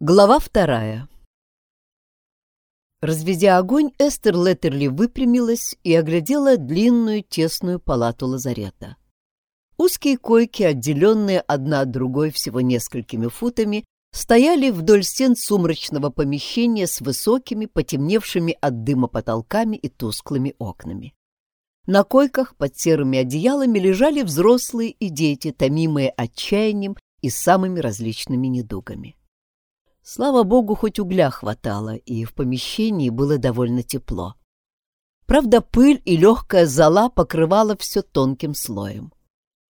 Глава вторая Разведя огонь, Эстер Леттерли выпрямилась и оглядела длинную тесную палату лазарета. Узкие койки, отделенные одна от другой всего несколькими футами, стояли вдоль стен сумрачного помещения с высокими, потемневшими от дыма потолками и тусклыми окнами. На койках под серыми одеялами лежали взрослые и дети, томимые отчаянием и самыми различными недугами. Слава богу, хоть угля хватало, и в помещении было довольно тепло. Правда, пыль и легкая зола покрывала все тонким слоем.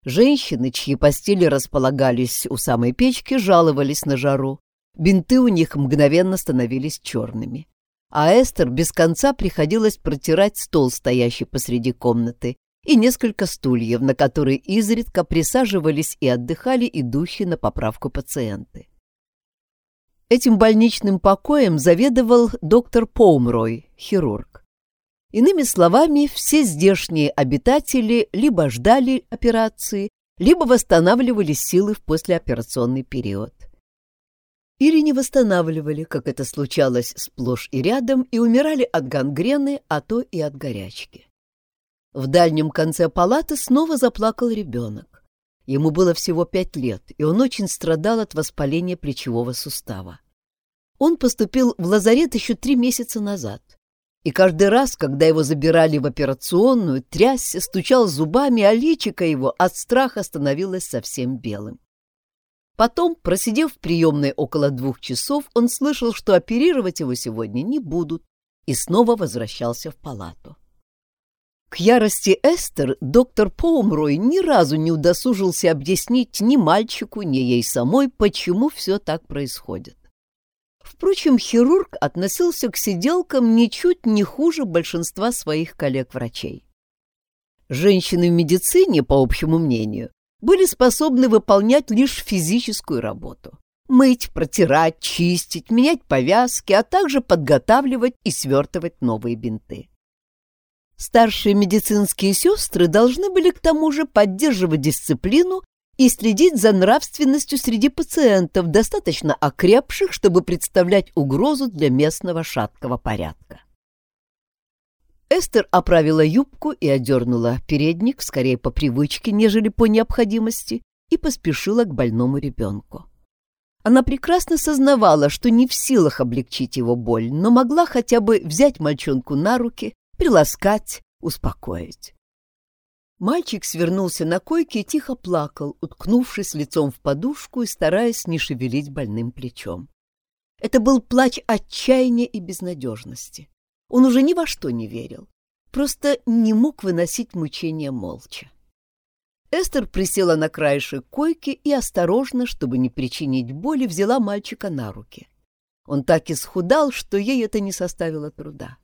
Женщины, чьи постели располагались у самой печки, жаловались на жару. Бинты у них мгновенно становились черными. А Эстер без конца приходилось протирать стол, стоящий посреди комнаты, и несколько стульев, на которые изредка присаживались и отдыхали идущие на поправку пациенты. Этим больничным покоем заведовал доктор Поумрой, хирург. Иными словами, все здешние обитатели либо ждали операции, либо восстанавливали силы в послеоперационный период. Или не восстанавливали, как это случалось сплошь и рядом, и умирали от гангрены, а то и от горячки. В дальнем конце палаты снова заплакал ребенок. Ему было всего пять лет, и он очень страдал от воспаления плечевого сустава. Он поступил в лазарет еще три месяца назад. И каждый раз, когда его забирали в операционную, трясся, стучал зубами, а личико его от страха становилось совсем белым. Потом, просидев в приемной около двух часов, он слышал, что оперировать его сегодня не будут, и снова возвращался в палату. К ярости Эстер доктор Поумрой ни разу не удосужился объяснить ни мальчику, ни ей самой, почему все так происходит. Впрочем, хирург относился к сиделкам ничуть не хуже большинства своих коллег-врачей. Женщины в медицине, по общему мнению, были способны выполнять лишь физическую работу. Мыть, протирать, чистить, менять повязки, а также подготавливать и свертывать новые бинты. Старшие медицинские сестры должны были к тому же поддерживать дисциплину и следить за нравственностью среди пациентов, достаточно окрепших, чтобы представлять угрозу для местного шаткого порядка. Эстер оправила юбку и одернула передник, скорее по привычке, нежели по необходимости, и поспешила к больному ребенку. Она прекрасно сознавала, что не в силах облегчить его боль, но могла хотя бы взять мальчонку на руки, приласкать, успокоить. Мальчик свернулся на койке и тихо плакал, уткнувшись лицом в подушку и стараясь не шевелить больным плечом. Это был плач отчаяния и безнадежности. Он уже ни во что не верил, просто не мог выносить мучения молча. Эстер присела на краешек койки и осторожно, чтобы не причинить боли, взяла мальчика на руки. Он так исхудал, что ей это не составило труда.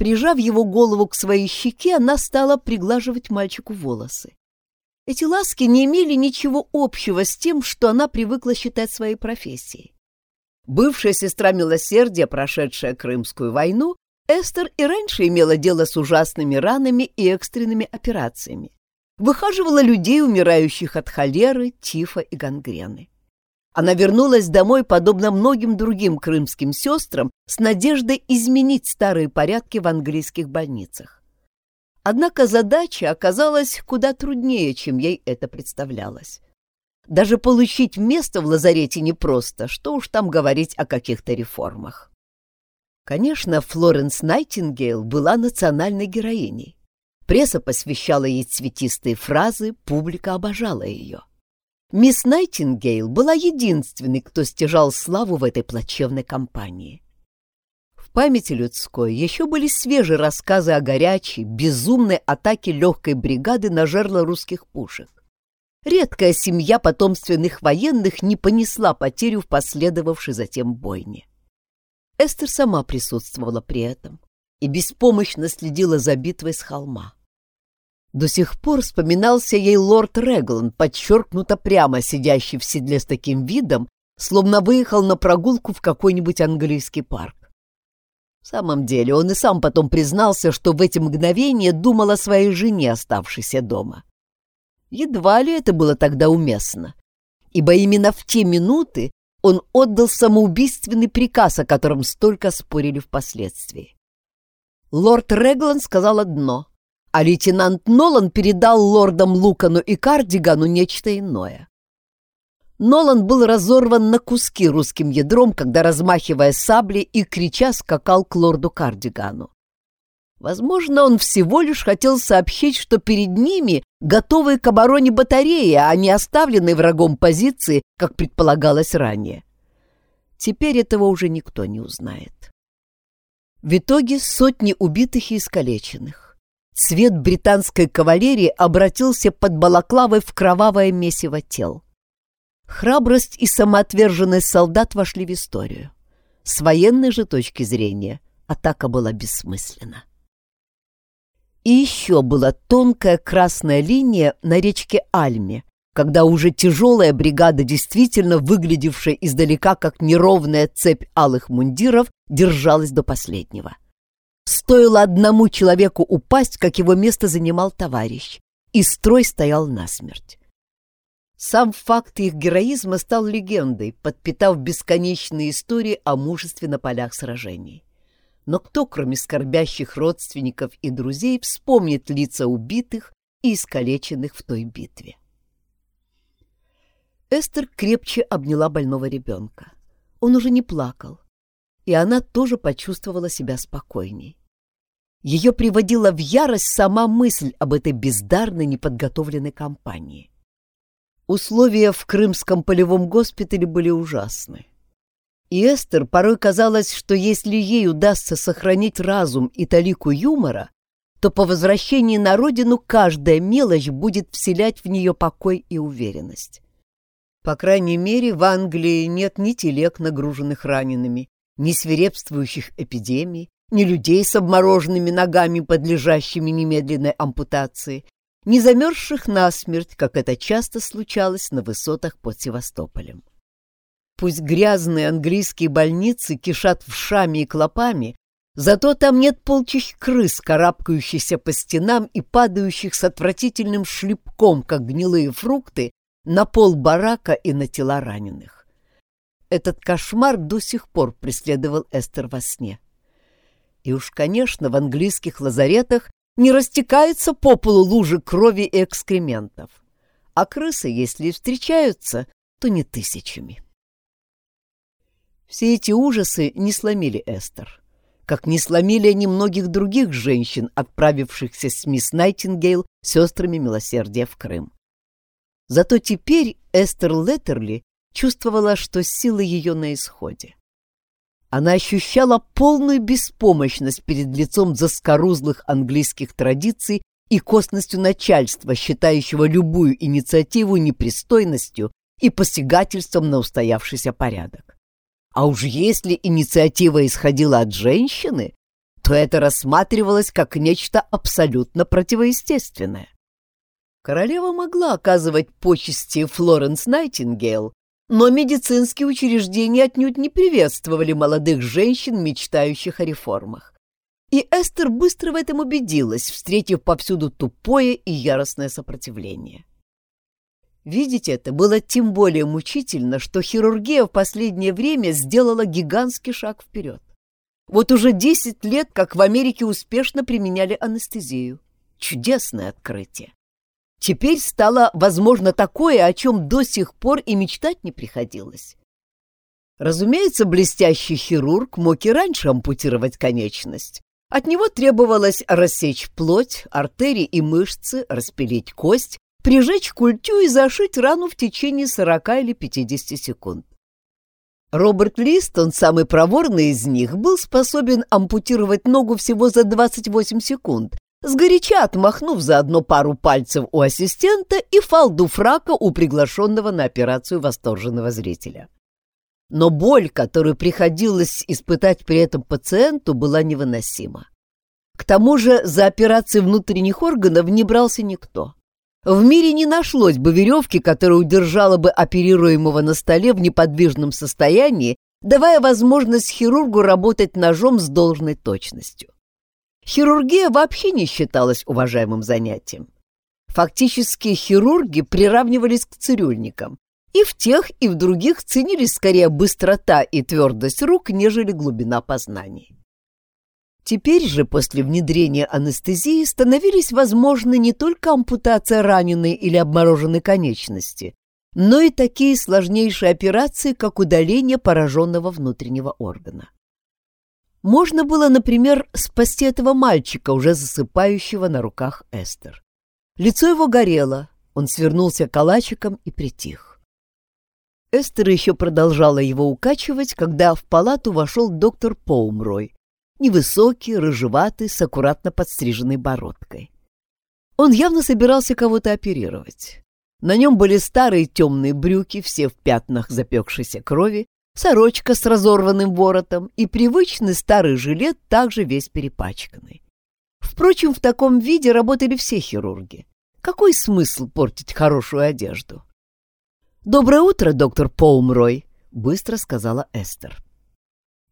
Прижав его голову к своей щеке, она стала приглаживать мальчику волосы. Эти ласки не имели ничего общего с тем, что она привыкла считать своей профессией. Бывшая сестра милосердия, прошедшая Крымскую войну, Эстер и раньше имела дело с ужасными ранами и экстренными операциями. Выхаживала людей, умирающих от холеры, тифа и гангрены. Она вернулась домой, подобно многим другим крымским сестрам, с надеждой изменить старые порядки в английских больницах. Однако задача оказалась куда труднее, чем ей это представлялось. Даже получить место в лазарете непросто, что уж там говорить о каких-то реформах. Конечно, Флоренс Найтингейл была национальной героиней. Пресса посвящала ей цветистые фразы, публика обожала ее. Мисс Найтингейл была единственной, кто стяжал славу в этой плачевной компании. В памяти людской еще были свежие рассказы о горячей, безумной атаке легкой бригады на жерло русских пушек. Редкая семья потомственных военных не понесла потерю в последовавшей затем бойне. Эстер сама присутствовала при этом и беспомощно следила за битвой с холма. До сих пор вспоминался ей лорд Реглан, подчеркнуто прямо сидящий в седле с таким видом, словно выехал на прогулку в какой-нибудь английский парк. В самом деле, он и сам потом признался, что в эти мгновения думал о своей жене, оставшейся дома. Едва ли это было тогда уместно, ибо именно в те минуты он отдал самоубийственный приказ, о котором столько спорили впоследствии. Лорд Реглан сказал одно, а лейтенант Нолан передал лордам Лукану и Кардигану нечто иное. Нолан был разорван на куски русским ядром, когда, размахивая саблей и крича, скакал к лорду Кардигану. Возможно, он всего лишь хотел сообщить, что перед ними готовые к обороне батареи, а не оставленные врагом позиции, как предполагалось ранее. Теперь этого уже никто не узнает. В итоге сотни убитых и искалеченных. Цвет британской кавалерии обратился под балаклавой в кровавое месиво тел. Храбрость и самоотверженность солдат вошли в историю. С военной же точки зрения атака была бессмысленна. И еще была тонкая красная линия на речке Альме, когда уже тяжелая бригада, действительно выглядевшая издалека как неровная цепь алых мундиров, держалась до последнего. Стоило одному человеку упасть, как его место занимал товарищ, и строй стоял насмерть. Сам факт их героизма стал легендой, подпитав бесконечные истории о мужестве на полях сражений. Но кто, кроме скорбящих родственников и друзей, вспомнит лица убитых и искалеченных в той битве? Эстер крепче обняла больного ребенка. Он уже не плакал, и она тоже почувствовала себя спокойней. Ее приводила в ярость сама мысль об этой бездарной, неподготовленной кампании. Условия в крымском полевом госпитале были ужасны. И Эстер порой казалось, что если ей удастся сохранить разум и талику юмора, то по возвращении на родину каждая мелочь будет вселять в нее покой и уверенность. По крайней мере, в Англии нет ни телег, нагруженных ранеными, ни свирепствующих эпидемий, ни людей с обмороженными ногами, подлежащими немедленной ампутации, ни замерзших насмерть, как это часто случалось на высотах под Севастополем. Пусть грязные английские больницы кишат вшами и клопами, зато там нет полчищ крыс, карабкающихся по стенам и падающих с отвратительным шлепком, как гнилые фрукты, на пол барака и на тела раненых. Этот кошмар до сих пор преследовал Эстер во сне. И уж, конечно, в английских лазаретах не растекаются по полу лужи крови и экскрементов. А крысы, если и встречаются, то не тысячами. Все эти ужасы не сломили Эстер, как не сломили они многих других женщин, отправившихся с мисс Найтингейл сестрами милосердия в Крым. Зато теперь Эстер Леттерли чувствовала, что силы ее на исходе. Она ощущала полную беспомощность перед лицом заскорузлых английских традиций и косностью начальства, считающего любую инициативу непристойностью и посягательством на устоявшийся порядок. А уж если инициатива исходила от женщины, то это рассматривалось как нечто абсолютно противоестественное. Королева могла оказывать почести Флоренс Найтингейл, но медицинские учреждения отнюдь не приветствовали молодых женщин, мечтающих о реформах. И Эстер быстро в этом убедилась, встретив повсюду тупое и яростное сопротивление. Видеть это было тем более мучительно, что хирургия в последнее время сделала гигантский шаг вперед. Вот уже 10 лет, как в Америке успешно применяли анестезию. Чудесное открытие. Теперь стало возможно такое, о чем до сих пор и мечтать не приходилось. Разумеется, блестящий хирург мог и раньше ампутировать конечность. От него требовалось рассечь плоть, артерии и мышцы, распилить кость, прижечь культю и зашить рану в течение 40 или 50 секунд. Роберт Лист, он самый проворный из них, был способен ампутировать ногу всего за 28 секунд, сгоряча отмахнув заодно пару пальцев у ассистента и фалду фрака у приглашенного на операцию восторженного зрителя. Но боль, которую приходилось испытать при этом пациенту, была невыносима. К тому же за операцией внутренних органов не брался никто. В мире не нашлось бы веревки, которая удержала бы оперируемого на столе в неподвижном состоянии, давая возможность хирургу работать ножом с должной точностью. Хирургия вообще не считалась уважаемым занятием. Фактически хирурги приравнивались к цирюльникам, И в тех, и в других ценились скорее быстрота и твердость рук, нежели глубина познаний. Теперь же, после внедрения анестезии, становились возможны не только ампутация раненой или обмороженной конечности, но и такие сложнейшие операции, как удаление пораженного внутреннего органа. Можно было, например, спасти этого мальчика, уже засыпающего на руках Эстер. Лицо его горело, он свернулся калачиком и притих. Эстер еще продолжала его укачивать, когда в палату вошел доктор Поумрой, невысокий, рыжеватый, с аккуратно подстриженной бородкой. Он явно собирался кого-то оперировать. На нем были старые темные брюки, все в пятнах запекшейся крови, сорочка с разорванным воротом и привычный старый жилет, также весь перепачканный. Впрочем, в таком виде работали все хирурги. Какой смысл портить хорошую одежду? «Доброе утро, доктор Поумрой», — быстро сказала Эстер.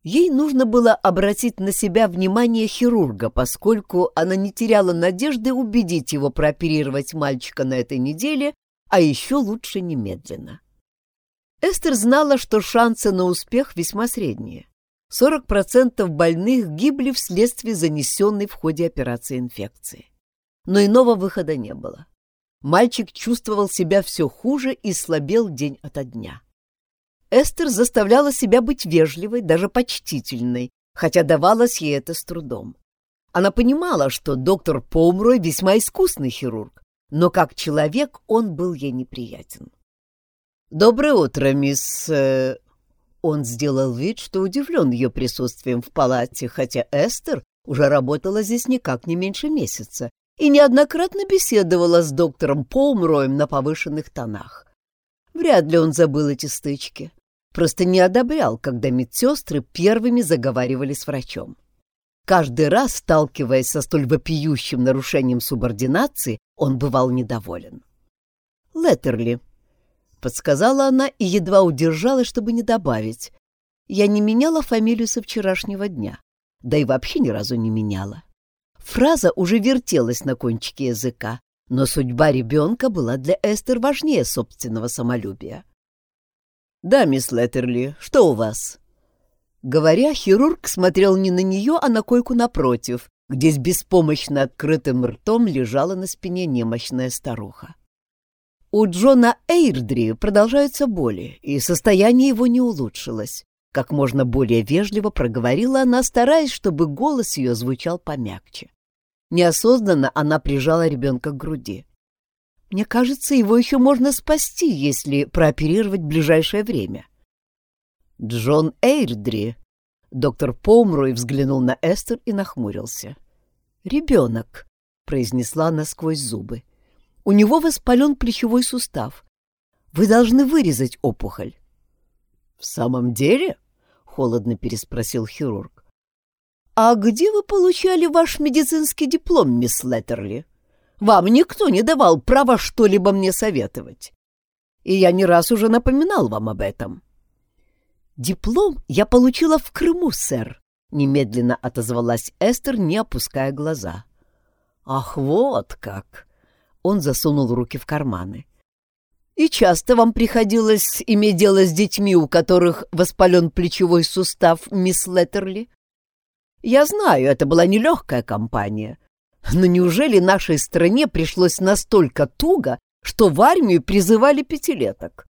Ей нужно было обратить на себя внимание хирурга, поскольку она не теряла надежды убедить его прооперировать мальчика на этой неделе, а еще лучше немедленно. Эстер знала, что шансы на успех весьма средние. 40% больных гибли вследствие занесенной в ходе операции инфекции. Но иного выхода не было. Мальчик чувствовал себя все хуже и слабел день ото дня. Эстер заставляла себя быть вежливой, даже почтительной, хотя давалось ей это с трудом. Она понимала, что доктор Поумрой весьма искусный хирург, но как человек он был ей неприятен. «Доброе утро, мисс...» э, Он сделал вид, что удивлен ее присутствием в палате, хотя Эстер уже работала здесь никак не меньше месяца и неоднократно беседовала с доктором Поумроем на повышенных тонах. Вряд ли он забыл эти стычки. Просто не одобрял, когда медсестры первыми заговаривали с врачом. Каждый раз, сталкиваясь со столь вопиющим нарушением субординации, он бывал недоволен. «Леттерли», — подсказала она и едва удержалась, чтобы не добавить. «Я не меняла фамилию со вчерашнего дня, да и вообще ни разу не меняла». Фраза уже вертелась на кончике языка, но судьба ребенка была для Эстер важнее собственного самолюбия. «Да, мисс Леттерли, что у вас?» Говоря, хирург смотрел не на нее, а на койку напротив, где с беспомощно открытым ртом лежала на спине немощная старуха. У Джона Эйрдри продолжаются боли, и состояние его не улучшилось. Как можно более вежливо проговорила она, стараясь, чтобы голос ее звучал помягче. Неосознанно она прижала ребенка к груди. «Мне кажется, его еще можно спасти, если прооперировать в ближайшее время». «Джон Эйрдри», — доктор Помруй взглянул на Эстер и нахмурился. «Ребенок», — произнесла она сквозь зубы. У него воспален плечевой сустав. Вы должны вырезать опухоль. — В самом деле? — холодно переспросил хирург. — А где вы получали ваш медицинский диплом, мисс Леттерли? Вам никто не давал права что-либо мне советовать. И я не раз уже напоминал вам об этом. — Диплом я получила в Крыму, сэр, — немедленно отозвалась Эстер, не опуская глаза. — Ах, вот как! Он засунул руки в карманы. «И часто вам приходилось иметь дело с детьми, у которых воспален плечевой сустав, мисс Леттерли? Я знаю, это была нелегкая компания. Но неужели нашей стране пришлось настолько туго, что в армию призывали пятилеток?»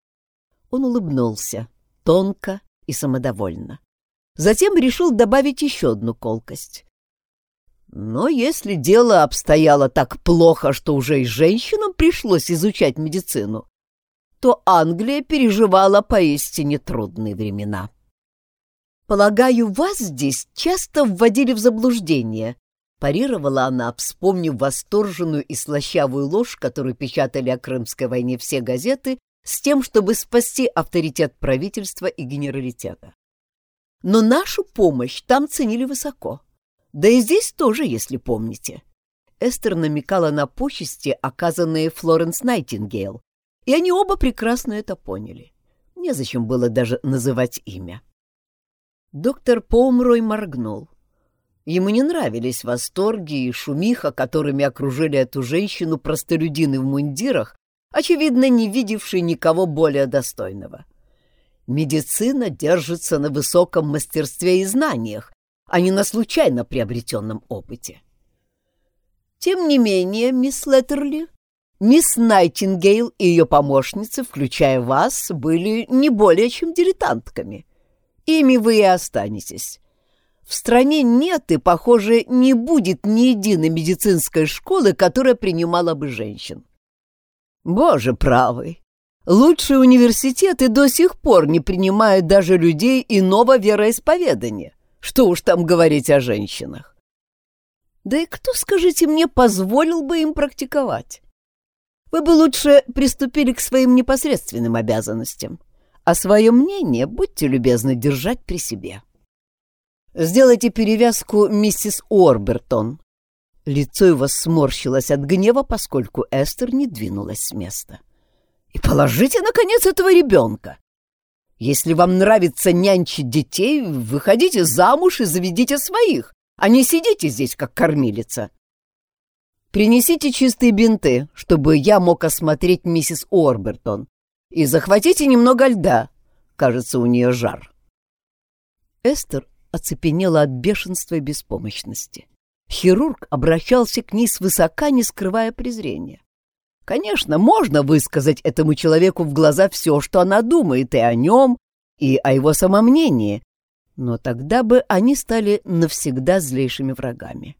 Он улыбнулся, тонко и самодовольно. Затем решил добавить еще одну колкость. Но если дело обстояло так плохо, что уже и женщинам пришлось изучать медицину, то Англия переживала поистине трудные времена. «Полагаю, вас здесь часто вводили в заблуждение», — парировала она, вспомнив восторженную и слащавую ложь, которую печатали о Крымской войне все газеты, с тем, чтобы спасти авторитет правительства и генералитета. Но нашу помощь там ценили высоко. Да и здесь тоже, если помните. Эстер намекала на почести, оказанные Флоренс Найтингейл, и они оба прекрасно это поняли. Незачем было даже называть имя. Доктор Поумрой моргнул. Ему не нравились восторги и шумиха, которыми окружили эту женщину простолюдины в мундирах, очевидно, не видевший никого более достойного. Медицина держится на высоком мастерстве и знаниях, а не на случайно приобретенном опыте. Тем не менее, мисс Леттерли, мисс Найтингейл и ее помощницы, включая вас, были не более чем дилетантками. Ими вы и останетесь. В стране нет и, похоже, не будет ни единой медицинской школы, которая принимала бы женщин. Боже правый! Лучшие университеты до сих пор не принимают даже людей иного вероисповедания. Что уж там говорить о женщинах. Да и кто, скажите мне, позволил бы им практиковать? Вы бы лучше приступили к своим непосредственным обязанностям, а свое мнение будьте любезны держать при себе. Сделайте перевязку миссис Орбертон. Лицо его сморщилось от гнева, поскольку Эстер не двинулась с места. И положите, наконец, этого ребенка. Если вам нравится нянчить детей, выходите замуж и заведите своих, а не сидите здесь, как кормилица. Принесите чистые бинты, чтобы я мог осмотреть миссис Орбертон, и захватите немного льда. Кажется, у нее жар. Эстер оцепенела от бешенства и беспомощности. Хирург обращался к ней свысока, не скрывая презрения. Конечно, можно высказать этому человеку в глаза все, что она думает и о нем, и о его самомнении, но тогда бы они стали навсегда злейшими врагами.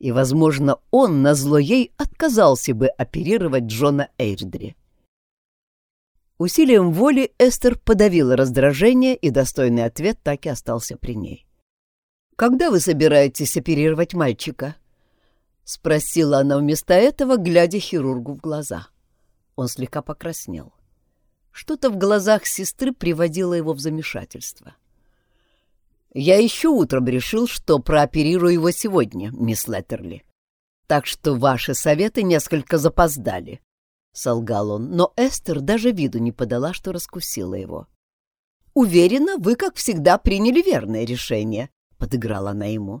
И, возможно, он, назло ей, отказался бы оперировать Джона Эйрдри. Усилием воли Эстер подавила раздражение, и достойный ответ так и остался при ней. «Когда вы собираетесь оперировать мальчика?» — спросила она вместо этого, глядя хирургу в глаза. Он слегка покраснел. Что-то в глазах сестры приводило его в замешательство. «Я еще утром решил, что прооперирую его сегодня, мисс Леттерли. Так что ваши советы несколько запоздали. — солгал он, но Эстер даже виду не подала, что раскусила его. «Уверена, вы, как всегда, приняли верное решение», — подыграла она ему.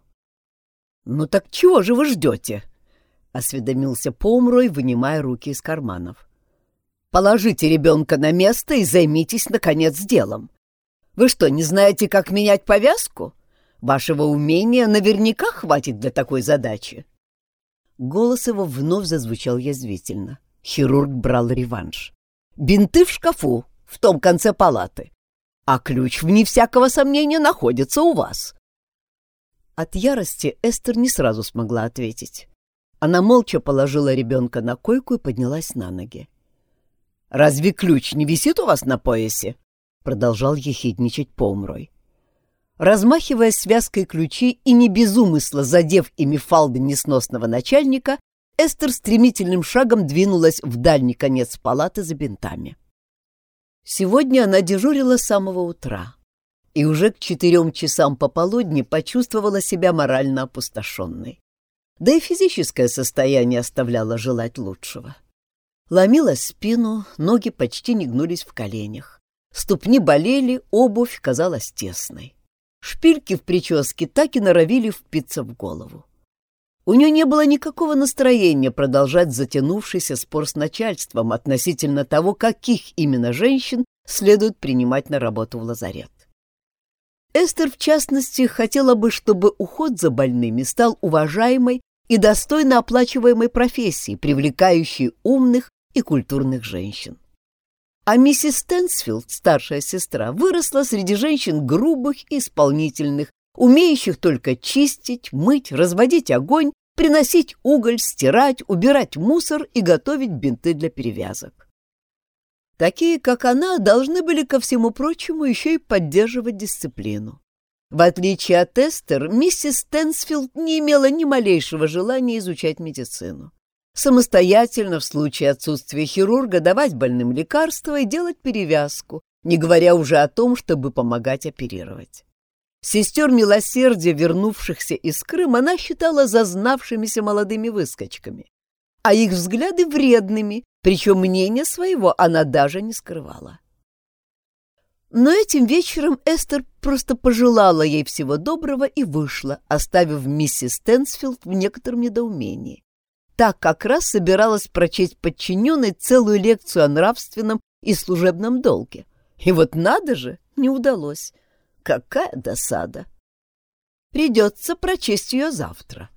«Ну так чего же вы ждете?» — осведомился Поумрой, вынимая руки из карманов. «Положите ребенка на место и займитесь, наконец, делом. Вы что, не знаете, как менять повязку? Вашего умения наверняка хватит для такой задачи». Голос его вновь зазвучал язвительно. Хирург брал реванш. «Бинты в шкафу, в том конце палаты. А ключ, вне всякого сомнения, находится у вас». От ярости Эстер не сразу смогла ответить. Она молча положила ребенка на койку и поднялась на ноги. «Разве ключ не висит у вас на поясе?» — продолжал ехидничать Помрой. Размахивая связкой ключей и не без умысла задев ими фалды несносного начальника, Эстер стремительным шагом двинулась в дальний конец палаты за бинтами. Сегодня она дежурила с самого утра и уже к четырем часам пополудни почувствовала себя морально опустошенной. Да и физическое состояние оставляло желать лучшего. Ломила спину, ноги почти не гнулись в коленях. Ступни болели, обувь казалась тесной. Шпильки в прическе так и норовили впиться в голову. У нее не было никакого настроения продолжать затянувшийся спор с начальством относительно того, каких именно женщин следует принимать на работу в лазарет. Эстер, в частности, хотела бы, чтобы уход за больными стал уважаемой и достойно оплачиваемой профессией, привлекающей умных и культурных женщин. А миссис Стэнсфилд, старшая сестра, выросла среди женщин грубых и исполнительных, умеющих только чистить, мыть, разводить огонь, приносить уголь, стирать, убирать мусор и готовить бинты для перевязок. Такие, как она, должны были, ко всему прочему, еще и поддерживать дисциплину. В отличие от Эстер, миссис Стэнсфилд не имела ни малейшего желания изучать медицину. Самостоятельно, в случае отсутствия хирурга, давать больным лекарства и делать перевязку, не говоря уже о том, чтобы помогать оперировать. Сестер милосердия, вернувшихся из Крыма, она считала зазнавшимися молодыми выскочками, а их взгляды вредными, причем мнение своего она даже не скрывала. Но этим вечером Эстер просто пожелала ей всего доброго и вышла, оставив миссис Стэнсфилд в некотором недоумении. так как раз собиралась прочесть подчиненной целую лекцию о нравственном и служебном долге. И вот надо же, не удалось. Какая досада! Придется прочесть ее завтра.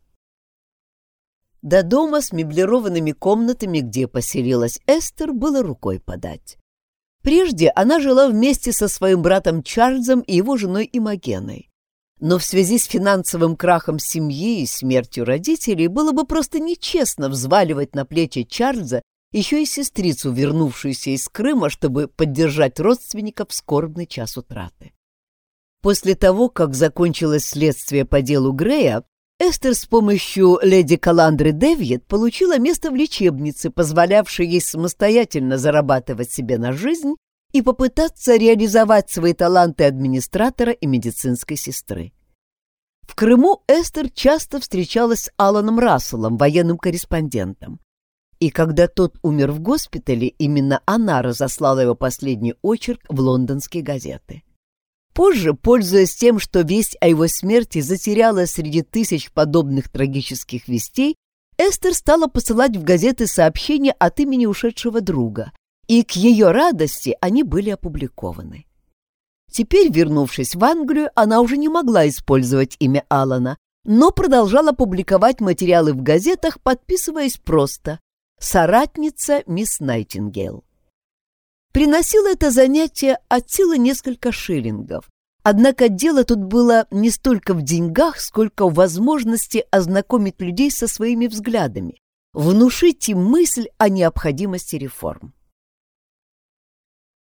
До дома с меблированными комнатами, где поселилась Эстер, было рукой подать. Прежде она жила вместе со своим братом Чарльзом и его женой Имогеной. Но в связи с финансовым крахом семьи и смертью родителей было бы просто нечестно взваливать на плечи Чарльза еще и сестрицу, вернувшуюся из Крыма, чтобы поддержать родственников в скорбный час утраты. После того, как закончилось следствие по делу Грея, Эстер с помощью леди Каландры Дэвид получила место в лечебнице, позволявшей ей самостоятельно зарабатывать себе на жизнь и попытаться реализовать свои таланты администратора и медицинской сестры. В Крыму Эстер часто встречалась с Аланом Расселом, военным корреспондентом. И когда тот умер в госпитале, именно она разослала его последний очерк в лондонские газеты. Позже, пользуясь тем, что весть о его смерти затерялась среди тысяч подобных трагических вестей, Эстер стала посылать в газеты сообщения от имени ушедшего друга, и к ее радости они были опубликованы. Теперь, вернувшись в Англию, она уже не могла использовать имя Алана, но продолжала публиковать материалы в газетах, подписываясь просто «Соратница мисс Найтингейл». Приносило это занятие от силы несколько шиллингов. Однако дело тут было не столько в деньгах, сколько в возможности ознакомить людей со своими взглядами, внушить им мысль о необходимости реформ.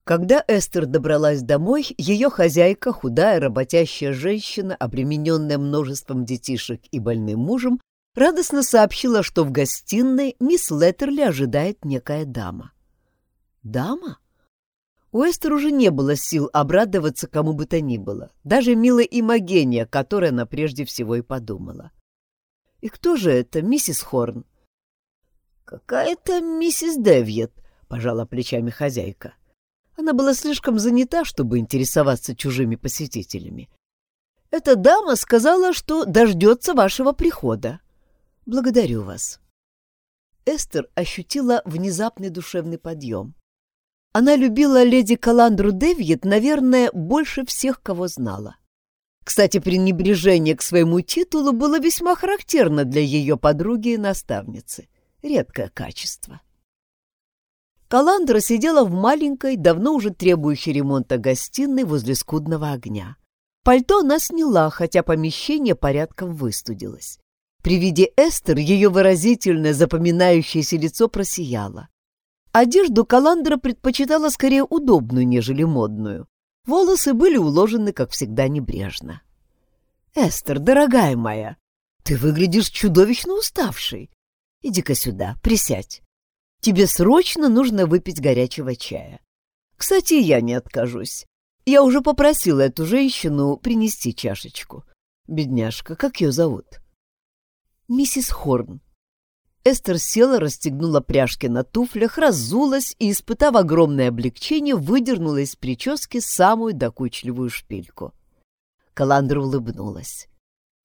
Когда Эстер добралась домой, ее хозяйка, худая работящая женщина, обремененная множеством детишек и больным мужем, радостно сообщила, что в гостиной мисс Леттерли ожидает некая дама. «Дама?» У Эстер уже не было сил обрадоваться кому бы то ни было, даже милая Имогения, которой она прежде всего и подумала. «И кто же это, миссис Хорн?» «Какая-то миссис Дэвьет», — пожала плечами хозяйка. Она была слишком занята, чтобы интересоваться чужими посетителями. «Эта дама сказала, что дождется вашего прихода. Благодарю вас». Эстер ощутила внезапный душевный подъем. Она любила леди Каландру Дэвид, наверное, больше всех, кого знала. Кстати, пренебрежение к своему титулу было весьма характерно для ее подруги и наставницы. Редкое качество. Каландра сидела в маленькой, давно уже требующей ремонта гостиной возле скудного огня. Пальто она сняла, хотя помещение порядком выстудилось. При виде Эстер ее выразительное запоминающееся лицо просияло. Одежду Каландра предпочитала скорее удобную, нежели модную. Волосы были уложены, как всегда, небрежно. «Эстер, дорогая моя, ты выглядишь чудовищно уставшей. Иди-ка сюда, присядь. Тебе срочно нужно выпить горячего чая. Кстати, я не откажусь. Я уже попросила эту женщину принести чашечку. Бедняжка, как ее зовут?» «Миссис Хорн», Эстер села, расстегнула пряжки на туфлях, разулась и, испытав огромное облегчение, выдернула из прически самую докучливую шпильку. Каландра улыбнулась.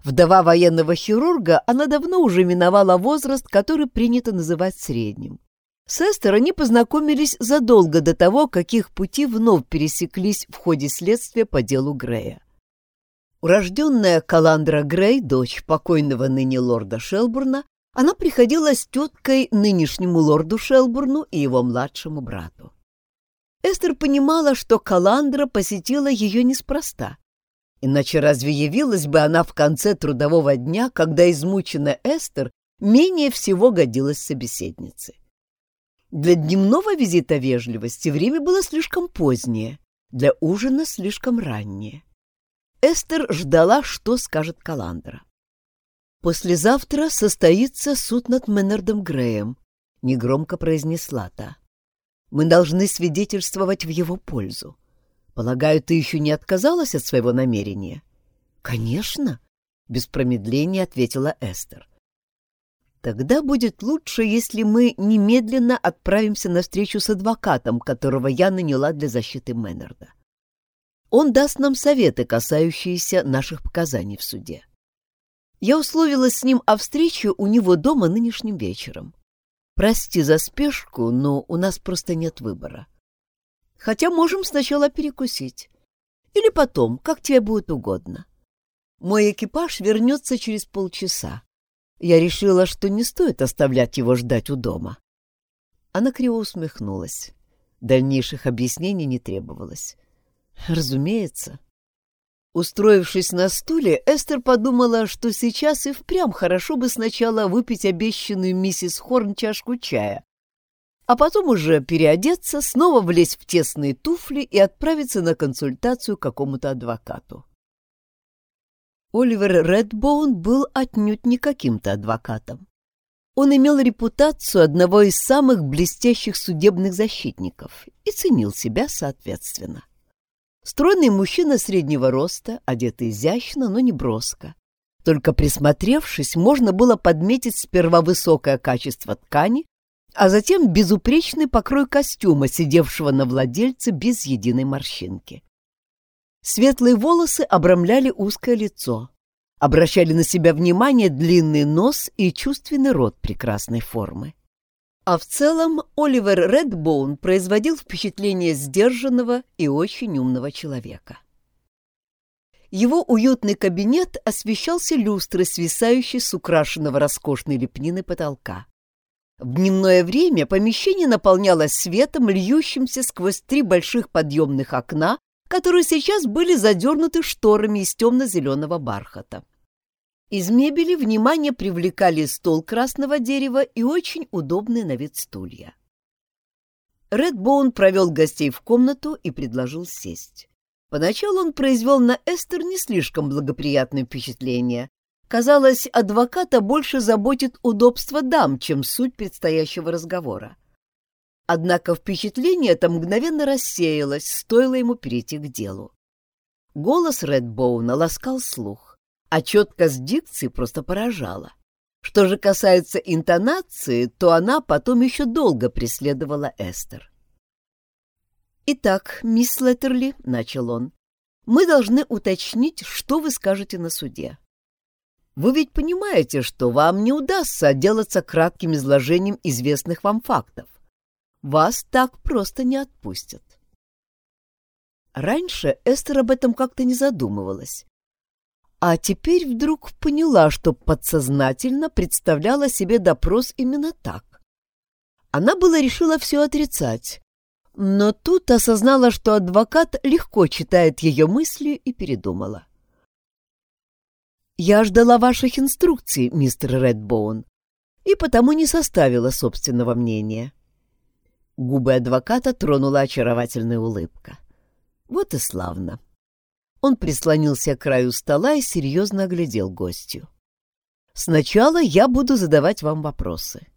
Вдова военного хирурга, она давно уже миновала возраст, который принято называть средним. С Эстер они познакомились задолго до того, как их пути вновь пересеклись в ходе следствия по делу Грея. Урожденная Каландра Грей, дочь покойного ныне лорда Шелбурна, она приходила с теткой нынешнему лорду Шелбурну и его младшему брату. Эстер понимала, что Каландра посетила ее неспроста. Иначе разве явилась бы она в конце трудового дня, когда измученная Эстер менее всего годилась собеседнице? Для дневного визита вежливости время было слишком позднее, для ужина слишком раннее. Эстер ждала, что скажет Каландра. «Послезавтра состоится суд над Меннардом Греем», — негромко произнесла та. «Мы должны свидетельствовать в его пользу. Полагаю, ты еще не отказалась от своего намерения?» «Конечно», — без промедления ответила Эстер. «Тогда будет лучше, если мы немедленно отправимся на встречу с адвокатом, которого я наняла для защиты Меннарда. Он даст нам советы, касающиеся наших показаний в суде. Я условилась с ним о встрече у него дома нынешним вечером. Прости за спешку, но у нас просто нет выбора. Хотя можем сначала перекусить. Или потом, как тебе будет угодно. Мой экипаж вернется через полчаса. Я решила, что не стоит оставлять его ждать у дома. Она криво усмехнулась. Дальнейших объяснений не требовалось. Разумеется. Устроившись на стуле, Эстер подумала, что сейчас и впрямь хорошо бы сначала выпить обещанную миссис Хорн чашку чая, а потом уже переодеться, снова влезть в тесные туфли и отправиться на консультацию к какому-то адвокату. Оливер Редбоун был отнюдь не каким-то адвокатом. Он имел репутацию одного из самых блестящих судебных защитников и ценил себя соответственно. Стройный мужчина среднего роста, одетый изящно, но не броско. Только присмотревшись, можно было подметить сперва высокое качество ткани, а затем безупречный покрой костюма, сидевшего на владельце без единой морщинки. Светлые волосы обрамляли узкое лицо, обращали на себя внимание длинный нос и чувственный рот прекрасной формы. А в целом Оливер Редбоун производил впечатление сдержанного и очень умного человека. Его уютный кабинет освещался люстрой, свисающей с украшенного роскошной лепнины потолка. В дневное время помещение наполнялось светом, льющимся сквозь три больших подъемных окна, которые сейчас были задернуты шторами из темно-зеленого бархата. Из мебели внимание привлекали стол красного дерева и очень удобные на вид стулья. Редбоун провел гостей в комнату и предложил сесть. Поначалу он произвел на Эстер не слишком благоприятное впечатление. Казалось, адвоката больше заботит удобство дам, чем суть предстоящего разговора. Однако впечатление это мгновенно рассеялось, стоило ему перейти к делу. Голос Редбоуна ласкал слух а четкость дикции просто поражала. Что же касается интонации, то она потом еще долго преследовала Эстер. «Итак, мисс Леттерли», — начал он, — «мы должны уточнить, что вы скажете на суде. Вы ведь понимаете, что вам не удастся отделаться кратким изложением известных вам фактов. Вас так просто не отпустят». Раньше Эстер об этом как-то не задумывалась а теперь вдруг поняла, что подсознательно представляла себе допрос именно так. Она было решила все отрицать, но тут осознала, что адвокат легко читает ее мысли и передумала. «Я ждала ваших инструкций, мистер Редбоун, и потому не составила собственного мнения». Губы адвоката тронула очаровательная улыбка. «Вот и славно». Он прислонился к краю стола и серьезно оглядел гостью. «Сначала я буду задавать вам вопросы.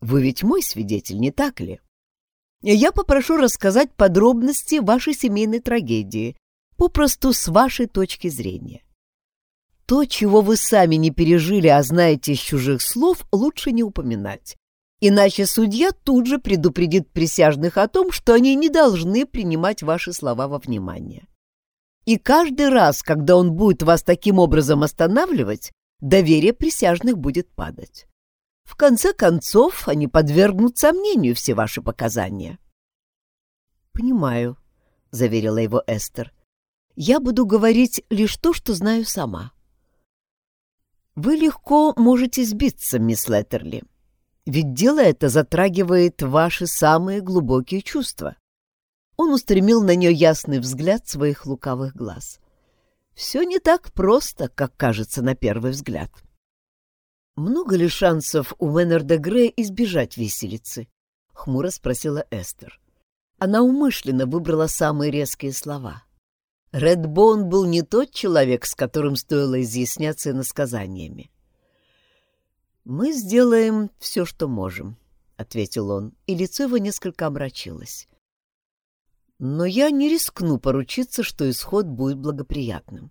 Вы ведь мой свидетель, не так ли? Я попрошу рассказать подробности вашей семейной трагедии, попросту с вашей точки зрения. То, чего вы сами не пережили, а знаете из чужих слов, лучше не упоминать. Иначе судья тут же предупредит присяжных о том, что они не должны принимать ваши слова во внимание. И каждый раз, когда он будет вас таким образом останавливать, доверие присяжных будет падать. В конце концов, они подвергнут сомнению все ваши показания. «Понимаю», — заверила его Эстер. «Я буду говорить лишь то, что знаю сама». «Вы легко можете сбиться, мисс Леттерли, ведь дело это затрагивает ваши самые глубокие чувства. Он устремил на нее ясный взгляд своих лукавых глаз. Все не так просто, как кажется на первый взгляд. «Много ли шансов у Мэннерда Грея избежать виселицы?» — хмуро спросила Эстер. Она умышленно выбрала самые резкие слова. Редбоун был не тот человек, с которым стоило изъясняться иносказаниями. «Мы сделаем все, что можем», — ответил он, и лицо его несколько омрачилось но я не рискну поручиться, что исход будет благоприятным.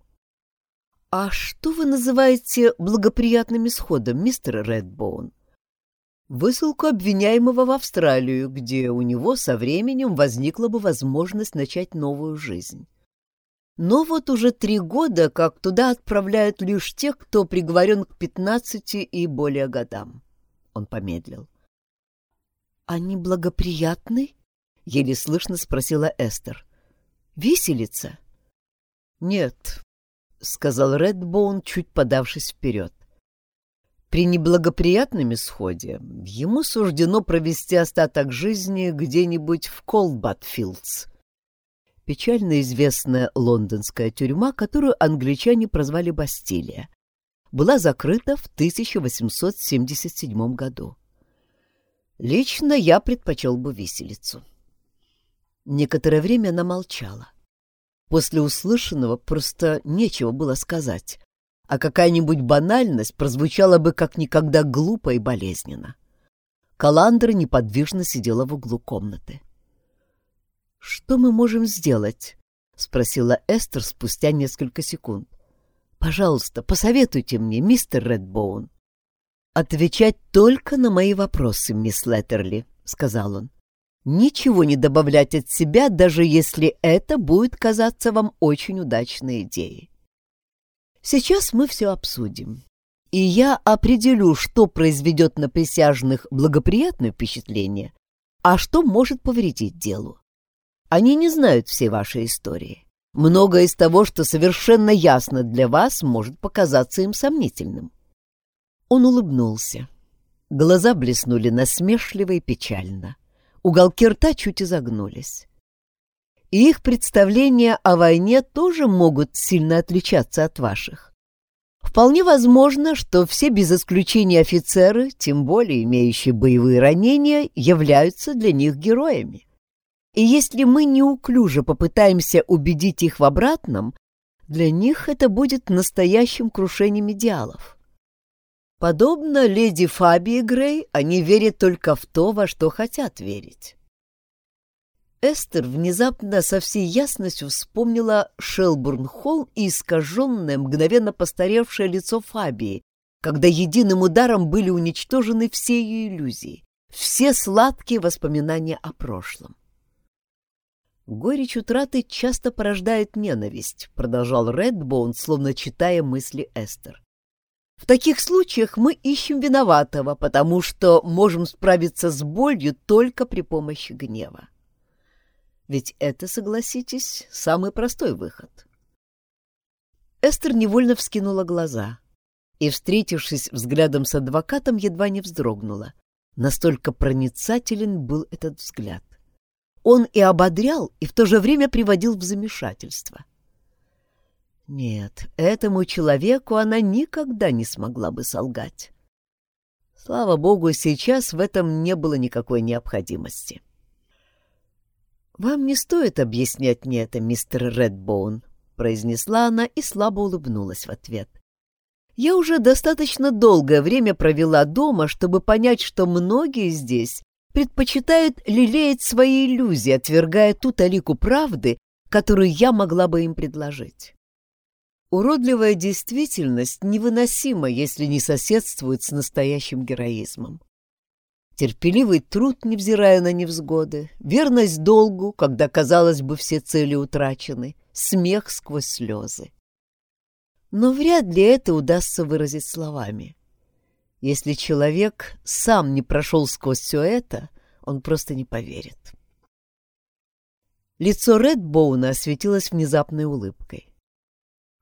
«А что вы называете благоприятным исходом, мистер Редбоун?» «Высылку обвиняемого в Австралию, где у него со временем возникла бы возможность начать новую жизнь. Но вот уже три года, как туда отправляют лишь тех, кто приговорен к пятнадцати и более годам. Он помедлил. «Они благоприятны?» — еле слышно спросила Эстер. «Виселица?» «Нет», — сказал Редбоун, чуть подавшись вперед. При неблагоприятном исходе ему суждено провести остаток жизни где-нибудь в Колбатфилдс, печально известная лондонская тюрьма, которую англичане прозвали Бастилия, была закрыта в 1877 году. Лично я предпочел бы виселицу. Некоторое время она молчала. После услышанного просто нечего было сказать, а какая-нибудь банальность прозвучала бы как никогда глупо и болезненно. Каландра неподвижно сидела в углу комнаты. «Что мы можем сделать?» — спросила Эстер спустя несколько секунд. «Пожалуйста, посоветуйте мне, мистер Редбоун». «Отвечать только на мои вопросы, мисс Леттерли», — сказал он. «Ничего не добавлять от себя, даже если это будет казаться вам очень удачной идеей. Сейчас мы все обсудим, и я определю, что произведет на присяжных благоприятное впечатление, а что может повредить делу. Они не знают всей вашей истории. Многое из того, что совершенно ясно для вас, может показаться им сомнительным. Он улыбнулся. Глаза блеснули насмешливо и печально. Уголки рта чуть изогнулись и их представления о войне тоже могут сильно отличаться от ваших. Вполне возможно, что все без исключения офицеры, тем более имеющие боевые ранения, являются для них героями. И если мы неуклюже попытаемся убедить их в обратном, для них это будет настоящим крушением идеалов. Подобно леди Фабии Грей, они верят только в то, во что хотят верить. Эстер внезапно со всей ясностью вспомнила Шелбурн-Холл и искаженное, мгновенно постаревшее лицо Фабии, когда единым ударом были уничтожены все ее иллюзии, все сладкие воспоминания о прошлом. «Горечь утраты часто порождает ненависть», — продолжал Редбоун, словно читая мысли Эстер. «В таких случаях мы ищем виноватого, потому что можем справиться с болью только при помощи гнева. Ведь это, согласитесь, самый простой выход. Эстер невольно вскинула глаза и, встретившись взглядом с адвокатом, едва не вздрогнула. Настолько проницателен был этот взгляд. Он и ободрял, и в то же время приводил в замешательство. Нет, этому человеку она никогда не смогла бы солгать. Слава богу, сейчас в этом не было никакой необходимости. — «Вам не стоит объяснять мне это, мистер Редбоун», — произнесла она и слабо улыбнулась в ответ. «Я уже достаточно долгое время провела дома, чтобы понять, что многие здесь предпочитают лелеять свои иллюзии, отвергая ту талику правды, которую я могла бы им предложить. Уродливая действительность невыносима, если не соседствует с настоящим героизмом терпеливый труд, невзирая на невзгоды, верность долгу, когда, казалось бы, все цели утрачены, смех сквозь слезы. Но вряд ли это удастся выразить словами. Если человек сам не прошел сквозь все это, он просто не поверит. Лицо Редбоуна осветилось внезапной улыбкой.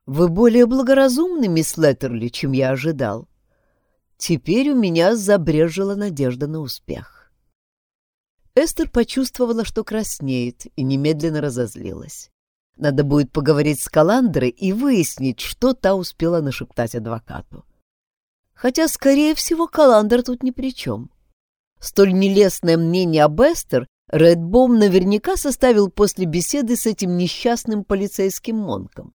«Вы более благоразумны, мисс Леттерли, чем я ожидал. Теперь у меня забрежила надежда на успех. Эстер почувствовала, что краснеет, и немедленно разозлилась. Надо будет поговорить с Каландрой и выяснить, что та успела нашептать адвокату. Хотя, скорее всего, Каландр тут ни при чем. Столь нелестное мнение об Эстер Редбом наверняка составил после беседы с этим несчастным полицейским монком.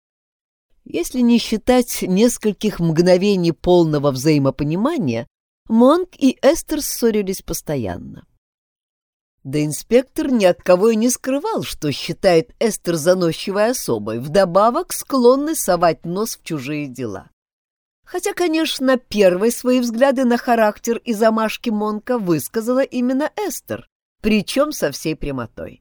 Если не считать нескольких мгновений полного взаимопонимания, Монк и Эстер ссорились постоянно. Да инспектор ни от кого и не скрывал, что считает Эстер заносчивой особой, вдобавок склонной совать нос в чужие дела. Хотя, конечно, первые свои взгляды на характер и замашки Монка высказала именно Эстер, причем со всей прямотой.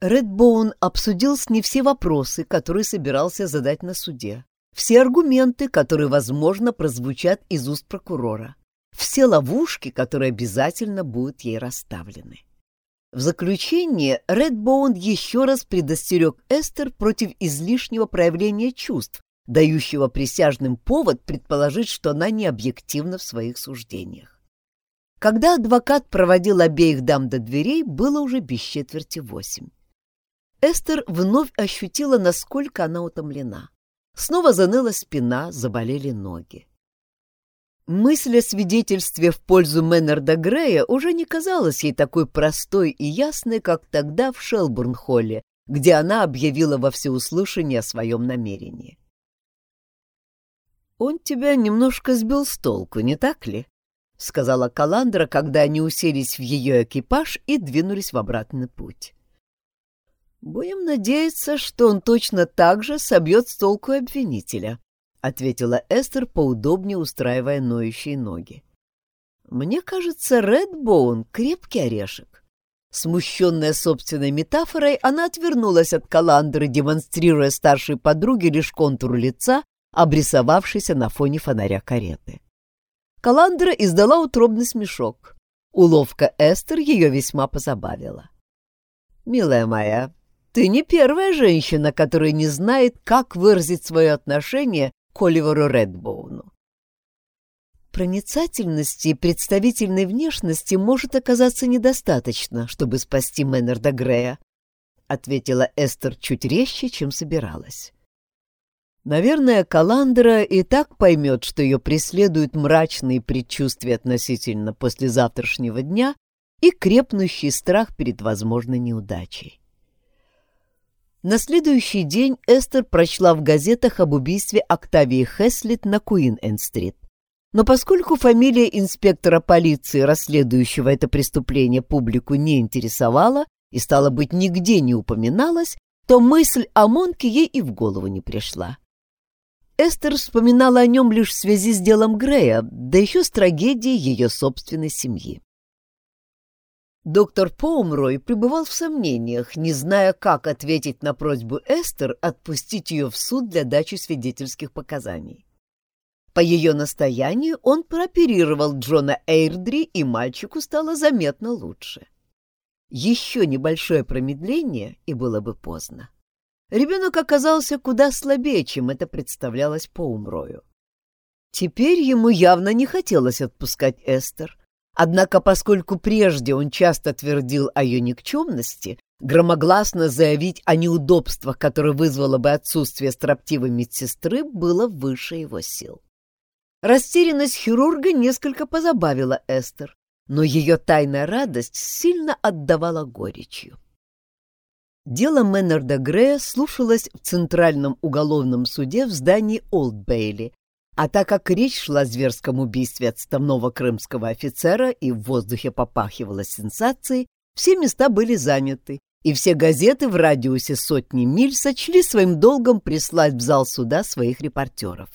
Редбоун обсудил с ней все вопросы, которые собирался задать на суде, все аргументы, которые, возможно, прозвучат из уст прокурора, все ловушки, которые обязательно будут ей расставлены. В заключение Редбоун еще раз предостерег Эстер против излишнего проявления чувств, дающего присяжным повод предположить, что она не объективна в своих суждениях. Когда адвокат проводил обеих дам до дверей, было уже без четверти восемь. Эстер вновь ощутила, насколько она утомлена. Снова заныла спина, заболели ноги. Мысль о свидетельстве в пользу Мэннерда Грея уже не казалась ей такой простой и ясной, как тогда в Шелбурн-холле, где она объявила во всеуслышание о своем намерении. «Он тебя немножко сбил с толку, не так ли?» — сказала Каландра, когда они уселись в ее экипаж и двинулись в обратный путь. «Будем надеяться, что он точно так же собьет с толку обвинителя», — ответила Эстер, поудобнее устраивая ноющие ноги. «Мне кажется, Редбоун — крепкий орешек». Смущенная собственной метафорой, она отвернулась от каландры, демонстрируя старшей подруге лишь контур лица, обрисовавшийся на фоне фонаря кареты. Каландра издала утробный смешок. Уловка Эстер ее весьма позабавила. «Милая моя, ты не первая женщина, которая не знает, как выразить свое отношение к Оливеру Редбоуну. Проницательности и представительной внешности может оказаться недостаточно, чтобы спасти Мэннерда Грея, ответила Эстер чуть резче, чем собиралась. Наверное, Каландра и так поймет, что ее преследуют мрачные предчувствия относительно послезавтрашнего дня и крепнущий страх перед возможной неудачей. На следующий день Эстер прочла в газетах об убийстве Октавии Хеслит на Куин-Энд-стрит. Но поскольку фамилия инспектора полиции, расследующего это преступление, публику не интересовала и, стало быть, нигде не упоминалась, то мысль о Монке ей и в голову не пришла. Эстер вспоминала о нем лишь в связи с делом Грея, да еще с трагедией ее собственной семьи. Доктор Поумрой пребывал в сомнениях, не зная, как ответить на просьбу Эстер отпустить ее в суд для дачи свидетельских показаний. По ее настоянию он прооперировал Джона Эйрдри, и мальчику стало заметно лучше. Еще небольшое промедление, и было бы поздно. Ребенок оказался куда слабее, чем это представлялось Поумрою. Теперь ему явно не хотелось отпускать Эстер, Однако, поскольку прежде он часто твердил о ее никчемности, громогласно заявить о неудобствах, которые вызвало бы отсутствие строптивой медсестры, было выше его сил. Растерянность хирурга несколько позабавила Эстер, но ее тайная радость сильно отдавала горечью. Дело Мэннерда Грея слушалось в Центральном уголовном суде в здании Олд-Бейли, а так как речь шла о зверском убийстве отставного крымского офицера и в воздухе попахивало сенсацией, все места были заняты, и все газеты в радиусе сотни миль сочли своим долгом прислать в зал суда своих репортеров.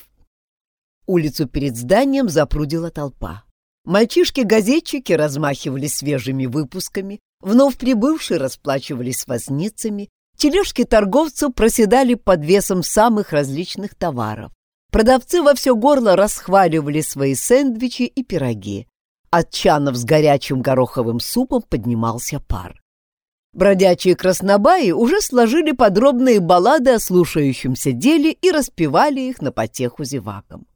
Улицу перед зданием запрудила толпа. Мальчишки-газетчики размахивали свежими выпусками, вновь прибывшие расплачивались возницами, тележки торговцев проседали под весом самых различных товаров. Продавцы во все горло расхваливали свои сэндвичи и пироги. От чанов с горячим гороховым супом поднимался пар. Бродячие краснобаи уже сложили подробные баллады о слушающемся деле и распевали их на потеху зевакам.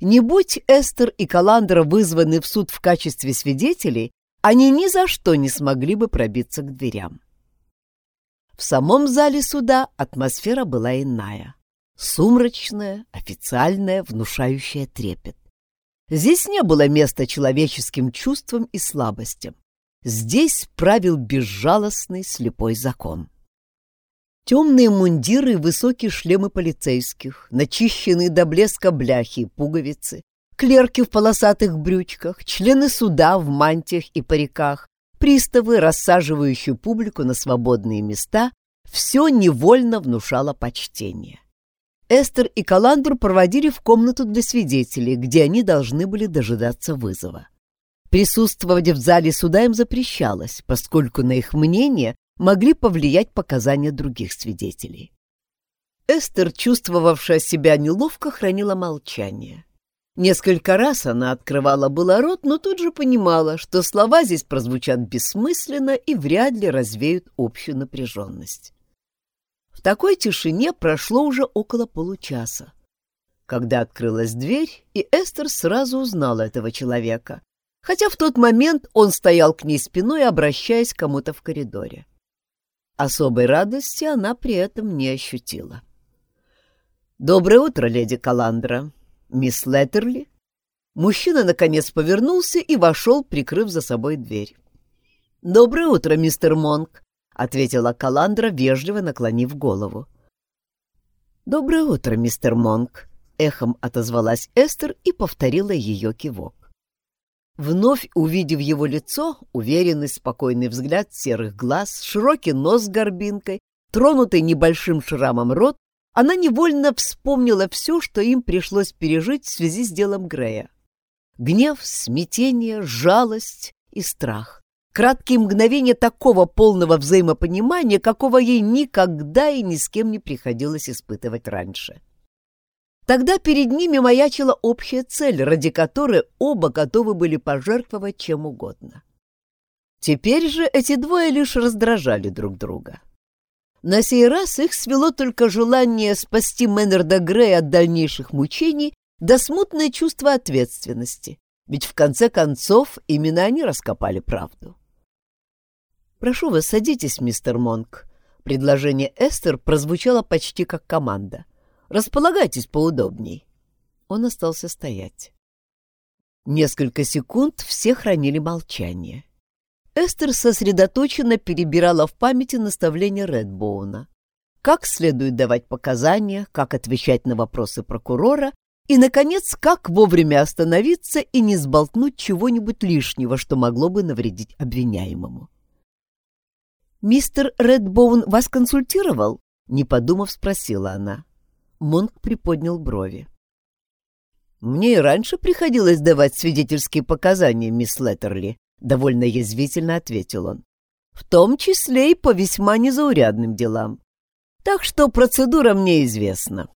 Не будь Эстер и Каландра вызваны в суд в качестве свидетелей, они ни за что не смогли бы пробиться к дверям. В самом зале суда атмосфера была иная. Сумрачная, официальная, внушающая трепет. Здесь не было места человеческим чувствам и слабостям. Здесь правил безжалостный слепой закон. Темные мундиры и высокие шлемы полицейских, начищенные до блеска бляхи и пуговицы, клерки в полосатых брючках, члены суда в мантиях и париках, приставы, рассаживающие публику на свободные места, все невольно внушало почтение. Эстер и Каландру проводили в комнату для свидетелей, где они должны были дожидаться вызова. Присутствовать в зале суда им запрещалось, поскольку, на их мнение, могли повлиять показания других свидетелей. Эстер, чувствовавшая себя неловко, хранила молчание. Несколько раз она открывала было рот, но тут же понимала, что слова здесь прозвучат бессмысленно и вряд ли развеют общую напряженность. В такой тишине прошло уже около получаса, когда открылась дверь, и Эстер сразу узнала этого человека, хотя в тот момент он стоял к ней спиной, обращаясь к кому-то в коридоре. Особой радости она при этом не ощутила. «Доброе утро, леди Каландра!» «Мисс Леттерли?» Мужчина, наконец, повернулся и вошел, прикрыв за собой дверь. «Доброе утро, мистер Монк», — ответила Каландра, вежливо наклонив голову. «Доброе утро, мистер Монк», — эхом отозвалась Эстер и повторила ее кивок. Вновь увидев его лицо, уверенный, спокойный взгляд серых глаз, широкий нос с горбинкой, тронутый небольшим шрамом рот, она невольно вспомнила все, что им пришлось пережить в связи с делом Грея. Гнев, смятение, жалость и страх. Краткие мгновения такого полного взаимопонимания, какого ей никогда и ни с кем не приходилось испытывать раньше. Тогда перед ними маячила общая цель, ради которой оба готовы были пожертвовать чем угодно. Теперь же эти двое лишь раздражали друг друга. На сей раз их свело только желание спасти Мэннерда Грея от дальнейших мучений да смутное чувство ответственности, ведь в конце концов именно они раскопали правду. «Прошу вас, садитесь, мистер Монк». Предложение Эстер прозвучало почти как команда. «Располагайтесь поудобней». Он остался стоять. Несколько секунд все хранили молчание. Эстер сосредоточенно перебирала в памяти наставления Редбоуна. Как следует давать показания, как отвечать на вопросы прокурора и, наконец, как вовремя остановиться и не сболтнуть чего-нибудь лишнего, что могло бы навредить обвиняемому. «Мистер Редбоун вас консультировал?» — не подумав, спросила она. Монк приподнял брови. «Мне и раньше приходилось давать свидетельские показания, мисс Леттерли», довольно язвительно ответил он. В том числе и по весьма незаурядным делам. Так что процедура мне известна.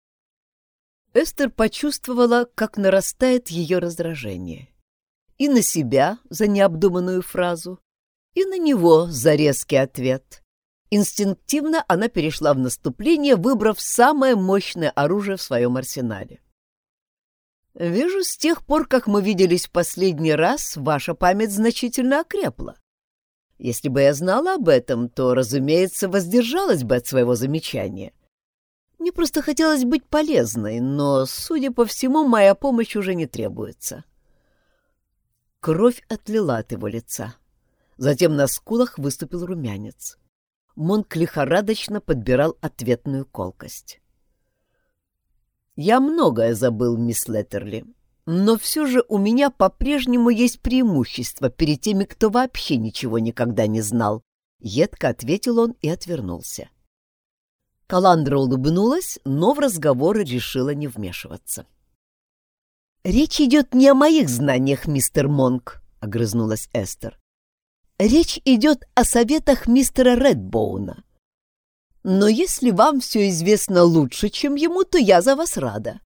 Эстер почувствовала, как нарастает ее раздражение. И на себя за необдуманную фразу, и на него за резкий ответ. Инстинктивно она перешла в наступление, выбрав самое мощное оружие в своем арсенале. Вижу, с тех пор, как мы виделись в последний раз, ваша память значительно окрепла. Если бы я знала об этом, то, разумеется, воздержалась бы от своего замечания. Мне просто хотелось быть полезной, но, судя по всему, моя помощь уже не требуется. Кровь отлила от его лица. Затем на скулах выступил румянец. Монк лихорадочно подбирал ответную колкость. Я многое забыл, мисс Леттерли, но все же у меня по-прежнему есть преимущество перед теми, кто вообще ничего никогда не знал. Едко ответил он и отвернулся. Каландра улыбнулась, но в разговоры решила не вмешиваться. «Речь идет не о моих знаниях, мистер Монк», — огрызнулась Эстер. «Речь идет о советах мистера Редбоуна. Но если вам все известно лучше, чем ему, то я за вас рада.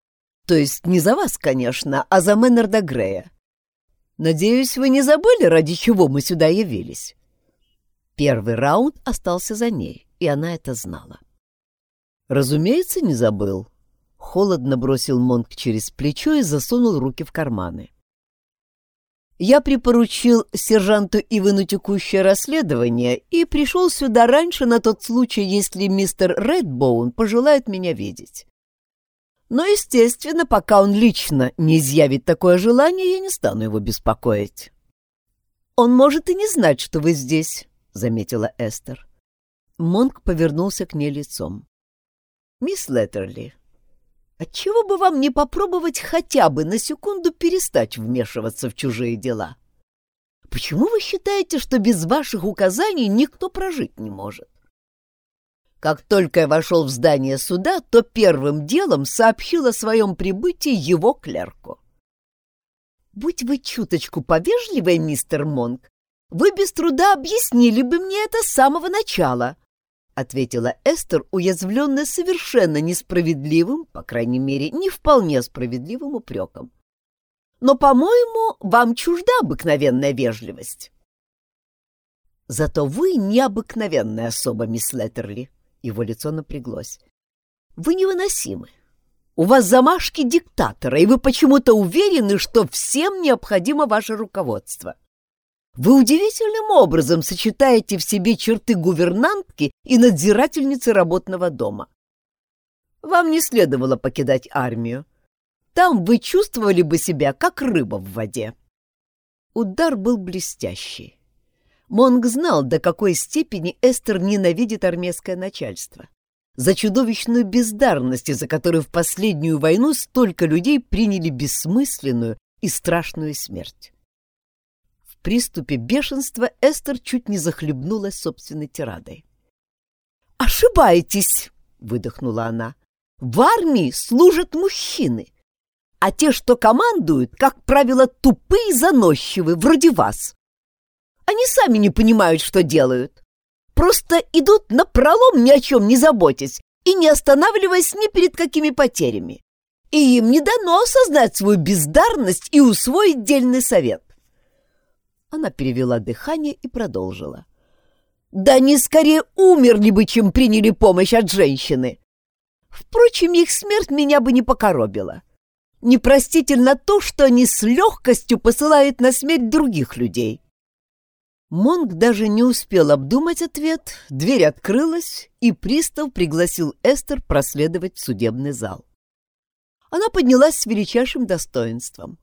То есть не за вас, конечно, а за Мэннерда Грея. Надеюсь, вы не забыли, ради чего мы сюда явились?» Первый раунд остался за ней, и она это знала. «Разумеется, не забыл». Холодно бросил Монк через плечо и засунул руки в карманы. Я припоручил сержанту Ивану текущее расследование и пришел сюда раньше на тот случай, если мистер Редбоун пожелает меня видеть. Но, естественно, пока он лично не изъявит такое желание, я не стану его беспокоить. «Он может и не знать, что вы здесь», — заметила Эстер. Монк повернулся к ней лицом. «Мисс Леттерли, Отчего бы вам не попробовать хотя бы на секунду перестать вмешиваться в чужие дела? Почему вы считаете, что без ваших указаний никто прожить не может? Как только я вошел в здание суда, то первым делом сообщил о своем прибытии его клерку. Будь вы чуточку повежливой, мистер Монк, вы без труда объяснили бы мне это с самого начала, — ответила Эстер, уязвленная совершенно несправедливым, по крайней мере, не вполне справедливым упреком. Но, по-моему, вам чужда обыкновенная вежливость. Зато вы необыкновенная особа, мисс Леттерли. Его лицо напряглось. Вы невыносимы. У вас замашки диктатора, и вы почему-то уверены, что всем необходимо ваше руководство. Вы удивительным образом сочетаете в себе черты гувернантки и надзирательницы работного дома. Вам не следовало покидать армию. Там вы чувствовали бы себя, как рыба в воде. Удар был блестящий. Монг знал, до какой степени Эстер ненавидит армейское начальство. За чудовищную бездарность, из-за которой в последнюю войну столько людей приняли бессмысленную и страшную смерть приступе бешенства Эстер чуть не захлебнулась собственной тирадой. «Ошибаетесь!» — выдохнула она. «В армии служат мужчины, а те, что командуют, как правило, тупые и заносчивые, вроде вас. Они сами не понимают, что делают. Просто идут на пролом, ни о чем не заботясь, и не останавливаясь ни перед какими потерями. И им не дано осознать свою бездарность и усвоить дельный совет. Она перевела дыхание и продолжила. «Да они скорее умерли бы, чем приняли помощь от женщины. Впрочем, их смерть меня бы не покоробила. Непростительно то, что они с легкостью посылают на смерть других людей». Монг даже не успел обдумать ответ, дверь открылась, и пристав пригласил Эстер проследовать в судебный зал. Она поднялась с величайшим достоинством.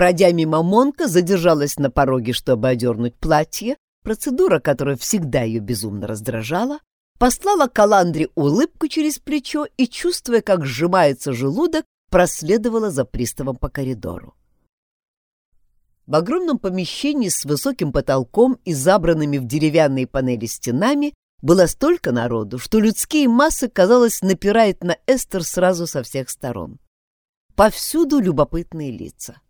Пройдя мимо Монка, задержалась на пороге, чтобы одернуть платье, процедура, которая всегда ее безумно раздражала, послала Каландре улыбку через плечо и, чувствуя, как сжимается желудок, проследовала за приставом по коридору. В огромном помещении с высоким потолком и забранными в деревянные панели стенами было столько народу, что людские массы, казалось, напирают на Эстер сразу со всех сторон. Повсюду любопытные лица.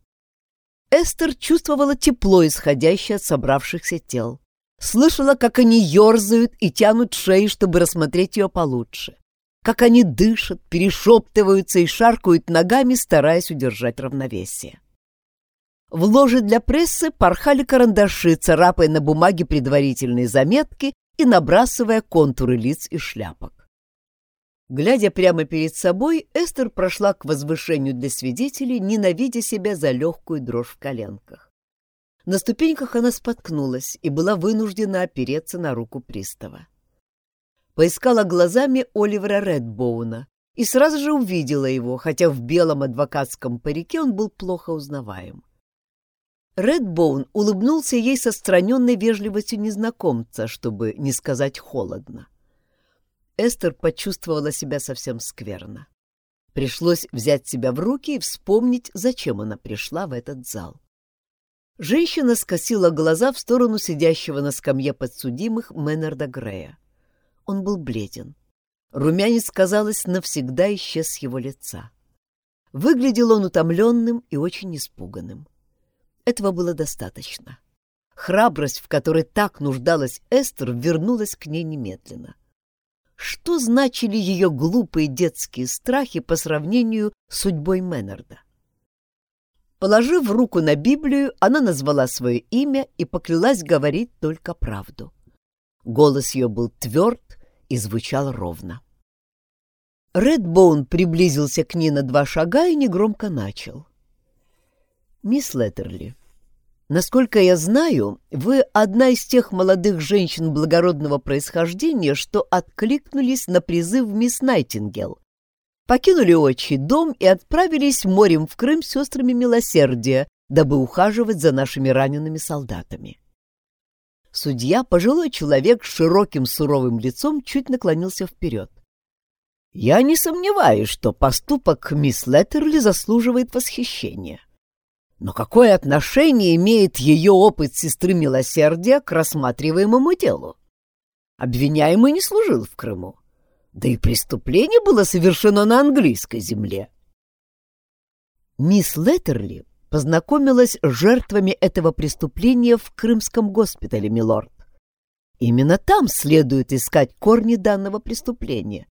Эстер чувствовала тепло, исходящее от собравшихся тел. Слышала, как они ерзают и тянут шеи, чтобы рассмотреть ее получше. Как они дышат, перешептываются и шаркают ногами, стараясь удержать равновесие. В ложе для прессы порхали карандаши, царапая на бумаге предварительные заметки и набрасывая контуры лиц и шляпок. Глядя прямо перед собой, Эстер прошла к возвышению для свидетелей, ненавидя себя за легкую дрожь в коленках. На ступеньках она споткнулась и была вынуждена опереться на руку пристава. Поискала глазами Оливера Редбоуна и сразу же увидела его, хотя в белом адвокатском парике он был плохо узнаваем. Редбоун улыбнулся ей со страненной вежливостью незнакомца, чтобы не сказать холодно. Эстер почувствовала себя совсем скверно. Пришлось взять себя в руки и вспомнить, зачем она пришла в этот зал. Женщина скосила глаза в сторону сидящего на скамье подсудимых Мэннерда Грея. Он был бледен. Румянец, казалось, навсегда исчез с его лица. Выглядел он утомленным и очень испуганным. Этого было достаточно. Храбрость, в которой так нуждалась Эстер, вернулась к ней немедленно. Что значили ее глупые детские страхи по сравнению с судьбой Мэннерда? Положив руку на Библию, она назвала свое имя и поклялась говорить только правду. Голос ее был тверд и звучал ровно. Редбоун приблизился к ней на два шага и негромко начал. «Мисс Леттерли, Насколько я знаю, вы одна из тех молодых женщин благородного происхождения, что откликнулись на призыв мисс Найтингел. Покинули отчий дом и отправились морем в Крым с сестрами милосердия, дабы ухаживать за нашими ранеными солдатами. Судья, пожилой человек с широким суровым лицом, чуть наклонился вперед. «Я не сомневаюсь, что поступок мисс Леттерли заслуживает восхищения. Но какое отношение имеет ее опыт сестры милосердия к рассматриваемому делу? Обвиняемый не служил в Крыму. Да и преступление было совершено на английской земле. Мисс Леттерли познакомилась с жертвами этого преступления в Крымском госпитале, милорд. Именно там следует искать корни данного преступления.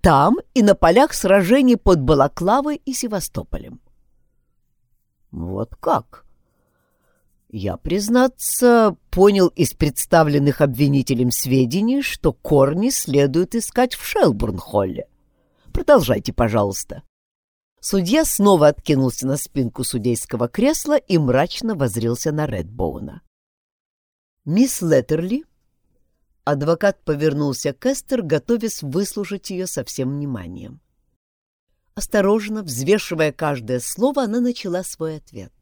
Там и на полях сражений под Балаклавой и Севастополем. Вот как? Я, признаться, понял из представленных обвинителем сведений, что корни следует искать в Шелбурн-холле. Продолжайте, пожалуйста. Судья снова откинулся на спинку судейского кресла и мрачно возрился на Редбоуна. «Мисс Леттерли Адвокат повернулся к Эстер, готовясь выслушать ее со всем вниманием. Осторожно, взвешивая каждое слово, она начала свой ответ.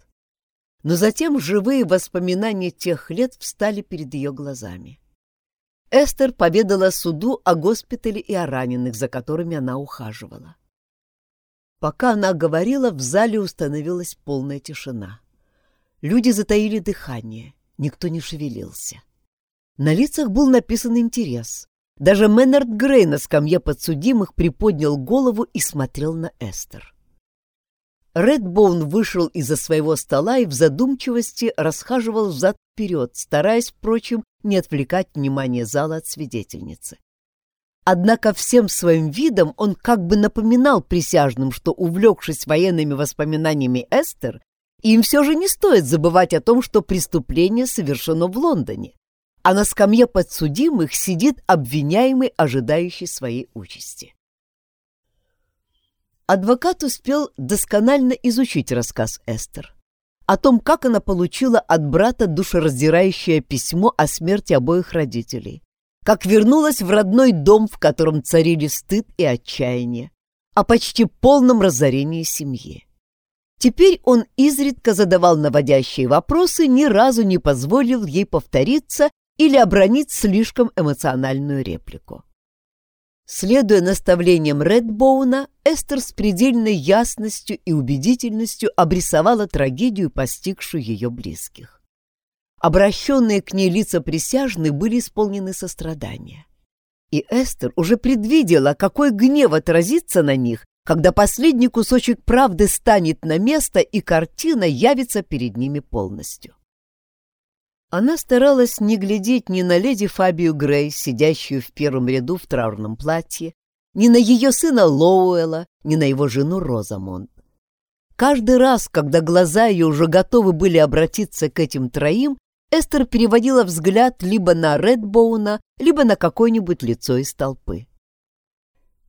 Но затем живые воспоминания тех лет встали перед ее глазами. Эстер поведала суду о госпитале и о раненых, за которыми она ухаживала. Пока она говорила, в зале установилась полная тишина. Люди затаили дыхание, никто не шевелился. На лицах был написан интерес. Даже Мэннард Грей на скамье подсудимых приподнял голову и смотрел на Эстер. Редбоун вышел из-за своего стола и в задумчивости расхаживал взад-вперед, стараясь, впрочем, не отвлекать внимание зала от свидетельницы. Однако всем своим видом он как бы напоминал присяжным, что, увлекшись военными воспоминаниями Эстер, им все же не стоит забывать о том, что преступление совершено в Лондоне, а на скамье подсудимых сидит обвиняемый, ожидающий своей участи. Адвокат успел досконально изучить рассказ Эстер о том, как она получила от брата душераздирающее письмо о смерти обоих родителей, как вернулась в родной дом, в котором царили стыд и отчаяние, о почти полном разорении семьи. Теперь он изредка задавал наводящие вопросы, ни разу не позволил ей повториться или обронить слишком эмоциональную реплику. Следуя наставлениям Редбоуна, Эстер с предельной ясностью и убедительностью обрисовала трагедию, постигшую ее близких. Обращенные к ней лица присяжных были исполнены сострадания. И Эстер уже предвидела, какой гнев отразится на них, когда последний кусочек правды станет на место и картина явится перед ними полностью. Она старалась не глядеть ни на леди Фабию Грей, сидящую в первом ряду в траурном платье, ни на ее сына Лоуэлла, ни на его жену Розамонд. Каждый раз, когда глаза ее уже готовы были обратиться к этим троим, Эстер переводила взгляд либо на Редбоуна, либо на какое-нибудь лицо из толпы.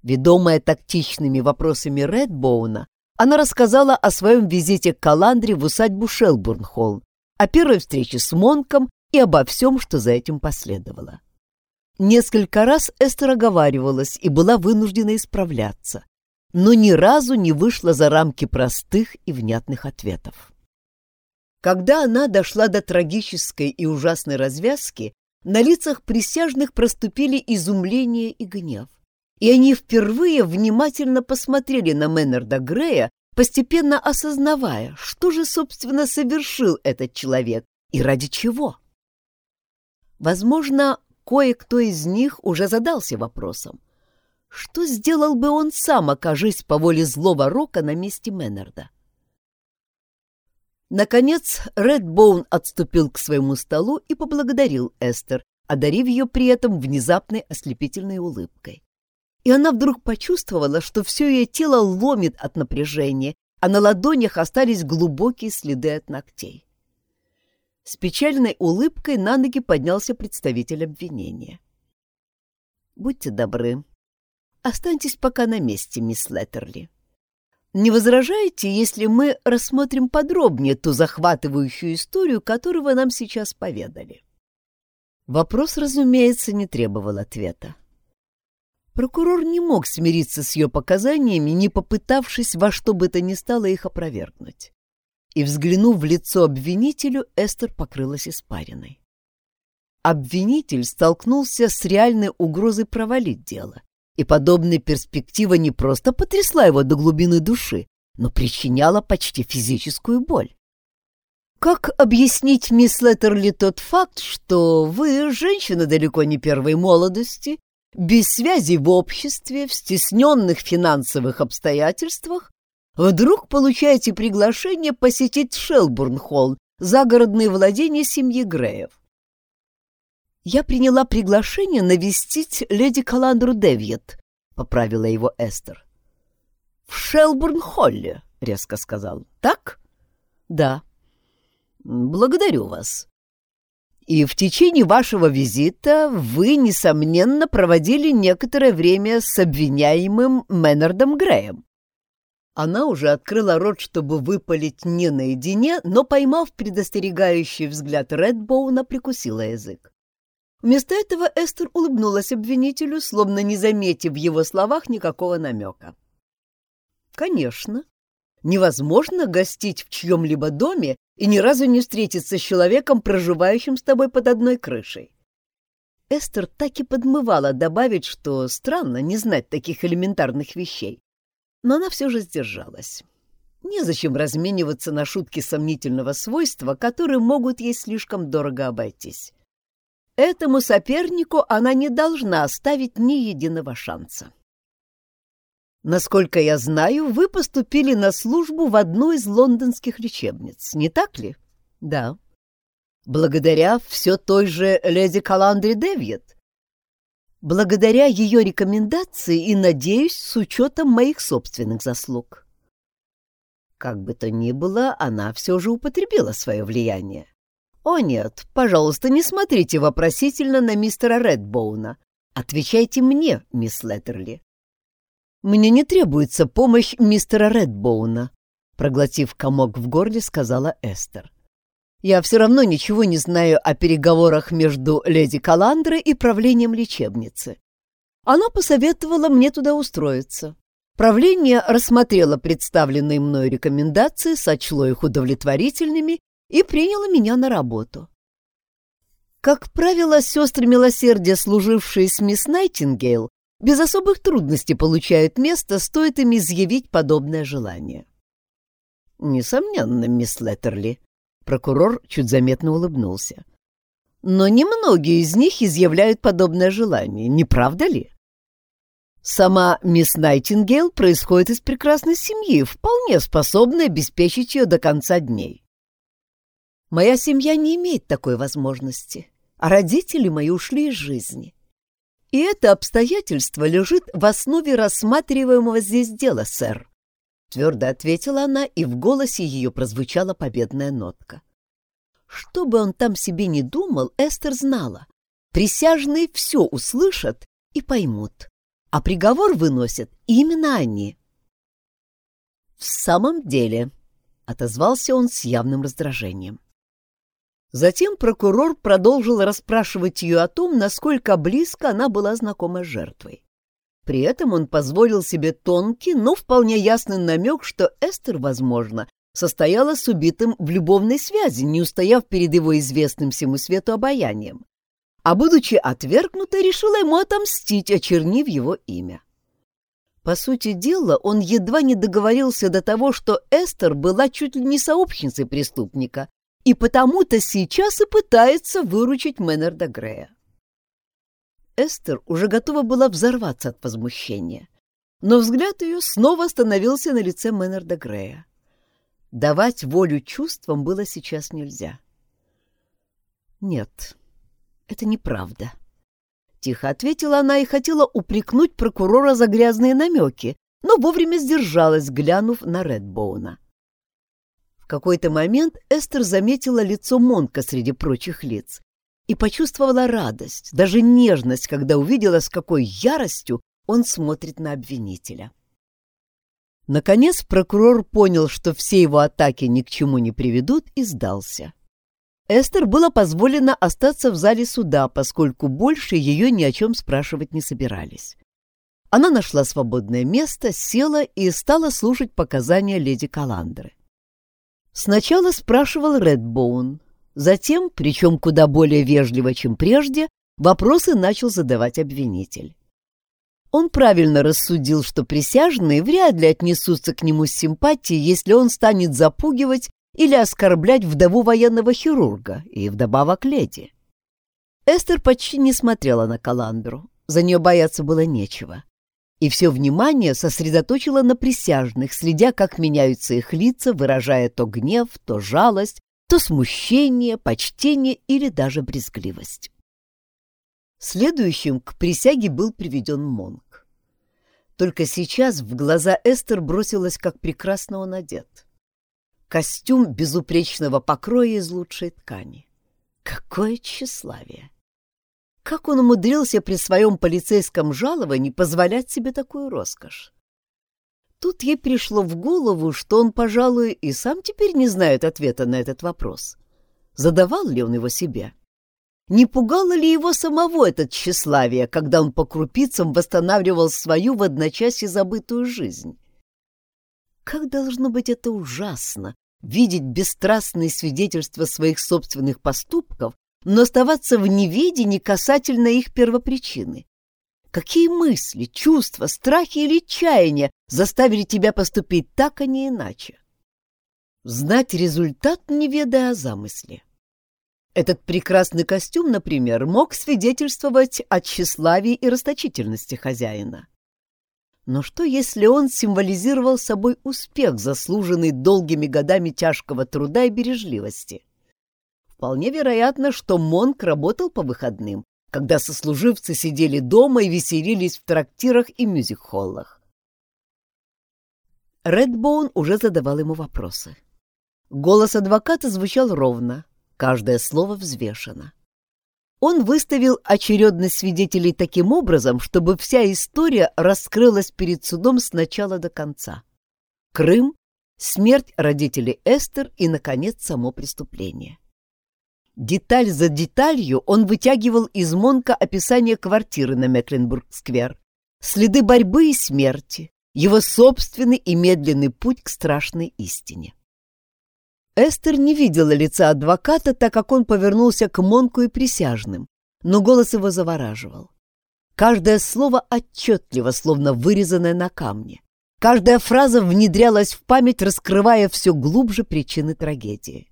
Ведомая тактичными вопросами Редбоуна, она рассказала о своем визите к Каландре в усадьбу Шелбурн-Холл, о первой встрече с Монком и обо всем, что за этим последовало. Несколько раз Эстер оговаривалась и была вынуждена исправляться, но ни разу не вышла за рамки простых и внятных ответов. Когда она дошла до трагической и ужасной развязки, на лицах присяжных проступили изумление и гнев, и они впервые внимательно посмотрели на Мэннерда Грея, постепенно осознавая, что же, собственно, совершил этот человек и ради чего. Возможно, кое-кто из них уже задался вопросом, что сделал бы он сам, окажись по воле злого рока на месте Мэннерда. Наконец, Редбоун отступил к своему столу и поблагодарил Эстер, одарив ее при этом внезапной ослепительной улыбкой и она вдруг почувствовала, что все ее тело ломит от напряжения, а на ладонях остались глубокие следы от ногтей. С печальной улыбкой на ноги поднялся представитель обвинения. «Будьте добры. Останьтесь пока на месте, мисс Леттерли. Не возражаете, если мы рассмотрим подробнее ту захватывающую историю, которую вы нам сейчас поведали?» Вопрос, разумеется, не требовал ответа. Прокурор не мог смириться с ее показаниями, не попытавшись во что бы то ни стало их опровергнуть. И, взглянув в лицо обвинителю, Эстер покрылась испариной. Обвинитель столкнулся с реальной угрозой провалить дело, и подобная перспектива не просто потрясла его до глубины души, но причиняла почти физическую боль. Как объяснить, мисс Леттерли, тот факт, что вы, женщина далеко не первой молодости, без связи в обществе, в стесненных финансовых обстоятельствах, вдруг получаете приглашение посетить Шелбурн-холл, загородные владения семьи Греев. «Я приняла приглашение навестить леди Каландру Девьет», — поправила его Эстер. «В Шелбурн-холле», — резко сказал. «Так?» «Да». «Благодарю вас. И в течение вашего визита вы, несомненно, проводили некоторое время с обвиняемым Мэннардом Греем». Она уже открыла рот, чтобы выпалить не наедине, но, поймав предостерегающий взгляд Редбоуна, прикусила язык. Вместо этого Эстер улыбнулась обвинителю, словно не заметив в его словах никакого намека. «Конечно. Невозможно гостить в чьем-либо доме и ни разу не встретиться с человеком, проживающим с тобой под одной крышей». Эстер так и подмывала добавить, что странно не знать таких элементарных вещей. Но она все же сдержалась. Незачем размениваться на шутки сомнительного свойства, которые могут ей слишком дорого обойтись. Этому сопернику она не должна оставить ни единого шанса. Насколько я знаю, вы поступили на службу в одну из лондонских лечебниц, не так ли? Да. Благодаря все той же леди Каландре Девьет. Благодаря ее рекомендации и, надеюсь, с учетом моих собственных заслуг. Как бы то ни было, она все же употребила свое влияние. «О нет, пожалуйста, не смотрите вопросительно на мистера Редбоуна. Отвечайте мне, мисс Леттерли». «Мне не требуется помощь мистера Редбоуна», — проглотив комок в горле, сказала Эстер. «Я все равно ничего не знаю о переговорах между леди Каландрой и правлением лечебницы. Она посоветовала мне туда устроиться. Правление рассмотрело представленные мною рекомендации, сочло их удовлетворительными и приняла меня на работу. Как правило, сестры милосердия, служившие с мисс Найтингейл, без особых трудностей получают место, стоит им изъявить подобное желание. «Несомненно, мисс Леттерли», — прокурор чуть заметно улыбнулся. «Но немногие из них изъявляют подобное желание, не правда ли?» Сама мисс Найтингейл происходит из прекрасной семьи, вполне способной обеспечить ее до конца дней. Моя семья не имеет такой возможности, а родители мои ушли из жизни. И это обстоятельство лежит в основе рассматриваемого здесь дела, сэр. Твердо ответила она, и в голосе ее прозвучала победная нотка. Что бы он там себе не думал, Эстер знала. Присяжные все услышат и поймут, а приговор выносят именно они. «В самом деле», — отозвался он с явным раздражением. Затем прокурор продолжил расспрашивать ее о том, насколько близко она была знакома с жертвой. При этом он позволил себе тонкий, но вполне ясный намек, что Эстер, возможно, состояла с убитым в любовной связи, не устояв перед его известным всему свету обаянием. А будучи отвергнутой, решила ему отомстить, очернив его имя. По сути дела, он едва не договорился до того, что Эстер была чуть ли не сообщницей преступника, и потому-то сейчас и пытается выручить Мэннерда Грея. Эстер уже готова была взорваться от возмущения, но взгляд ее снова остановился на лице Мэннерда Грея. Давать волю чувствам было сейчас нельзя. «Нет, это неправда», — тихо ответила она и хотела упрекнуть прокурора за грязные намеки, но вовремя сдержалась, глянув на Редбоуна какой-то момент Эстер заметила лицо Монка среди прочих лиц и почувствовала радость, даже нежность, когда увидела, с какой яростью он смотрит на обвинителя. Наконец прокурор понял, что все его атаки ни к чему не приведут, и сдался. Эстер было позволено остаться в зале суда, поскольку больше ее ни о чем спрашивать не собирались. Она нашла свободное место, села и стала слушать показания леди Каландры. Сначала спрашивал Редбоун, затем, причем куда более вежливо, чем прежде, вопросы начал задавать обвинитель. Он правильно рассудил, что присяжные вряд ли отнесутся к нему с симпатией, если он станет запугивать или оскорблять вдову военного хирурга и вдобавок леди. Эстер почти не смотрела на Каландру, за нее бояться было нечего. И все внимание сосредоточила на присяжных, следя, как меняются их лица, выражая то гнев, то жалость, то смущение, почтение или даже брезгливость. Следующим к присяге был приведен Монк. Только сейчас в глаза Эстер бросилось, как прекрасно он одет. Костюм безупречного покроя из лучшей ткани. Какое тщеславие! Как он умудрился при своем полицейском жаловании позволять себе такую роскошь? Тут ей пришло в голову, что он, пожалуй, и сам теперь не знает ответа на этот вопрос. Задавал ли он его себе? Не пугало ли его самого это тщеславие, когда он по крупицам восстанавливал свою в одночасье забытую жизнь? Как должно быть это ужасно — видеть бесстрастные свидетельства своих собственных поступков, но оставаться в неведении касательно их первопричины. Какие мысли, чувства, страхи или чаяния заставили тебя поступить так, а не иначе? Знать результат, не ведая о замысле. Этот прекрасный костюм, например, мог свидетельствовать о тщеславии и расточительности хозяина. Но что, если он символизировал собой успех, заслуженный долгими годами тяжкого труда и бережливости? Вполне вероятно, что Монк работал по выходным, когда сослуживцы сидели дома и веселились в трактирах и мюзик-холлах. Редбоун уже задавал ему вопросы. Голос адвоката звучал ровно, каждое слово взвешено. Он выставил очередность свидетелей таким образом, чтобы вся история раскрылась перед судом с начала до конца. Крым, смерть родителей Эстер и, наконец, само преступление. Деталь за деталью он вытягивал из Монка описание квартиры на Мекленбург-сквер, следы борьбы и смерти, его собственный и медленный путь к страшной истине. Эстер не видела лица адвоката, так как он повернулся к Монку и присяжным, но голос его завораживал. Каждое слово отчетливо, словно вырезанное на камне. Каждая фраза внедрялась в память, раскрывая все глубже причины трагедии.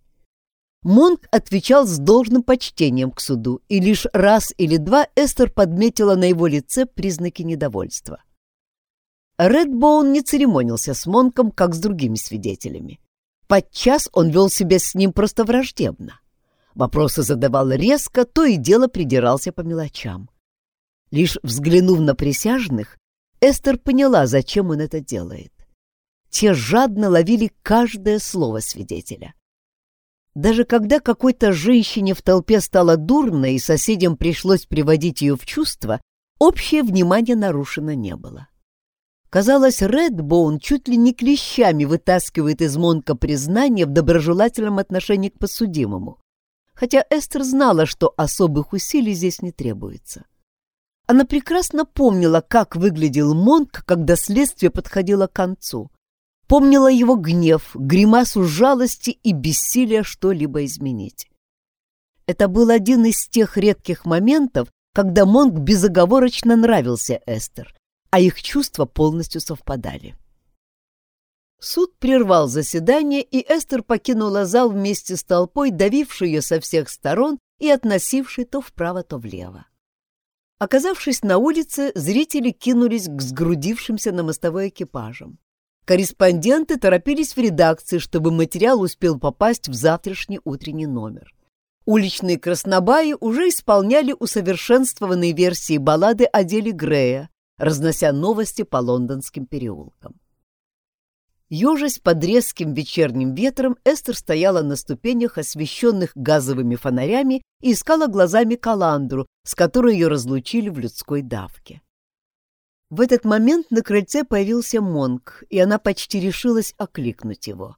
Монк отвечал с должным почтением к суду, и лишь раз или два Эстер подметила на его лице признаки недовольства. Редбоун не церемонился с Монком, как с другими свидетелями. Подчас он вел себя с ним просто враждебно. Вопросы задавал резко, то и дело придирался по мелочам. Лишь взглянув на присяжных, Эстер поняла, зачем он это делает. Те жадно ловили каждое слово свидетеля. Даже когда какой-то женщине в толпе стало дурно и соседям пришлось приводить ее в чувство, общее внимание нарушено не было. Казалось, Редбоун чуть ли не клещами вытаскивает из Монка признание в доброжелательном отношении к подсудимому, хотя Эстер знала, что особых усилий здесь не требуется. Она прекрасно помнила, как выглядел Монк, когда следствие подходило к концу, Помнила его гнев, гримасу жалости и бессилия что-либо изменить. Это был один из тех редких моментов, когда Монг безоговорочно нравился Эстер, а их чувства полностью совпадали. Суд прервал заседание, и Эстер покинула зал вместе с толпой, давившей ее со всех сторон и относившей то вправо, то влево. Оказавшись на улице, зрители кинулись к сгрудившимся на мостовой экипажам. Корреспонденты торопились в редакции, чтобы материал успел попасть в завтрашний утренний номер. Уличные краснобаи уже исполняли усовершенствованные версии баллады о деле Грея, разнося новости по лондонским переулкам. Ёжась под резким вечерним ветром, Эстер стояла на ступенях, освещенных газовыми фонарями, и искала глазами Каландру, с которой ее разлучили в людской давке. В этот момент на крыльце появился Монк, и она почти решилась окликнуть его.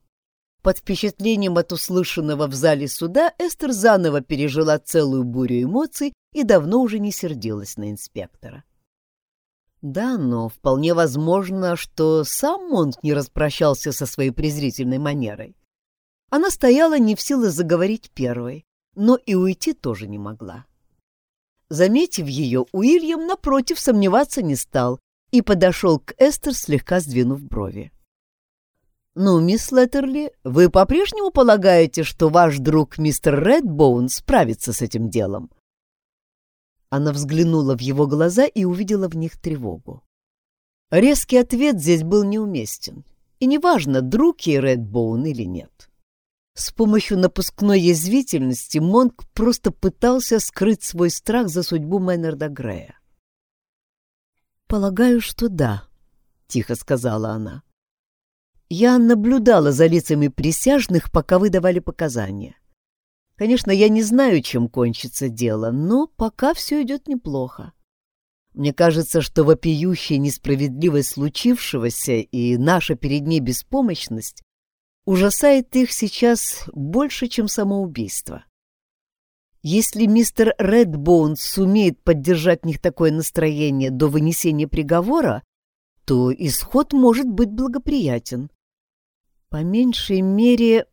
Под впечатлением от услышанного в зале суда Эстер заново пережила целую бурю эмоций и давно уже не сердилась на инспектора. Да, но вполне возможно, что сам Монк не распрощался со своей презрительной манерой. Она стояла не в силах заговорить первой, но и уйти тоже не могла. Заметив ее, Уильям, напротив, сомневаться не стал и подошел к Эстер, слегка сдвинув брови. «Ну, мисс Леттерли, вы по-прежнему полагаете, что ваш друг мистер Редбоун справится с этим делом?» Она взглянула в его глаза и увидела в них тревогу. Резкий ответ здесь был неуместен, и неважно, друг ей Редбоун или нет. С помощью напускной язвительности Монк просто пытался скрыть свой страх за судьбу Мэннерда Грея. «Полагаю, что да», — тихо сказала она. «Я наблюдала за лицами присяжных, пока вы давали показания. Конечно, я не знаю, чем кончится дело, но пока все идет неплохо. Мне кажется, что вопиющая несправедливость случившегося и наша перед ней беспомощность ужасает их сейчас больше, чем самоубийство. Если мистер Редбоун сумеет поддержать в них такое настроение до вынесения приговора, то исход может быть благоприятен. По меньшей мере,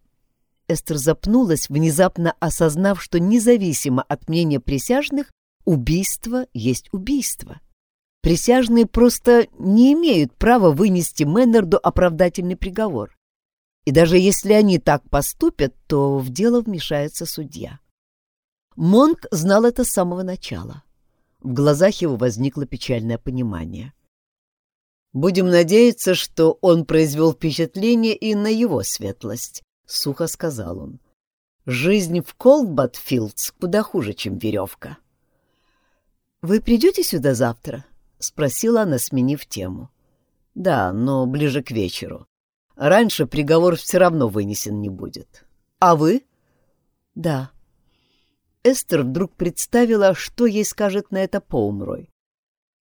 Эстер запнулась, внезапно осознав, что независимо от мнения присяжных, убийство есть убийство. Присяжные просто не имеют права вынести Мэннерду оправдательный приговор. И даже если они так поступят, то в дело вмешается судья. Монк знал это с самого начала. В глазах его возникло печальное понимание. «Будем надеяться, что он произвел впечатление и на его светлость», — сухо сказал он. «Жизнь в Колдбатфилдс куда хуже, чем веревка». «Вы придете сюда завтра?» — спросила она, сменив тему. «Да, но ближе к вечеру. Раньше приговор все равно вынесен не будет. А вы? Да. Эстер вдруг представила, что ей скажет на это Поумрой.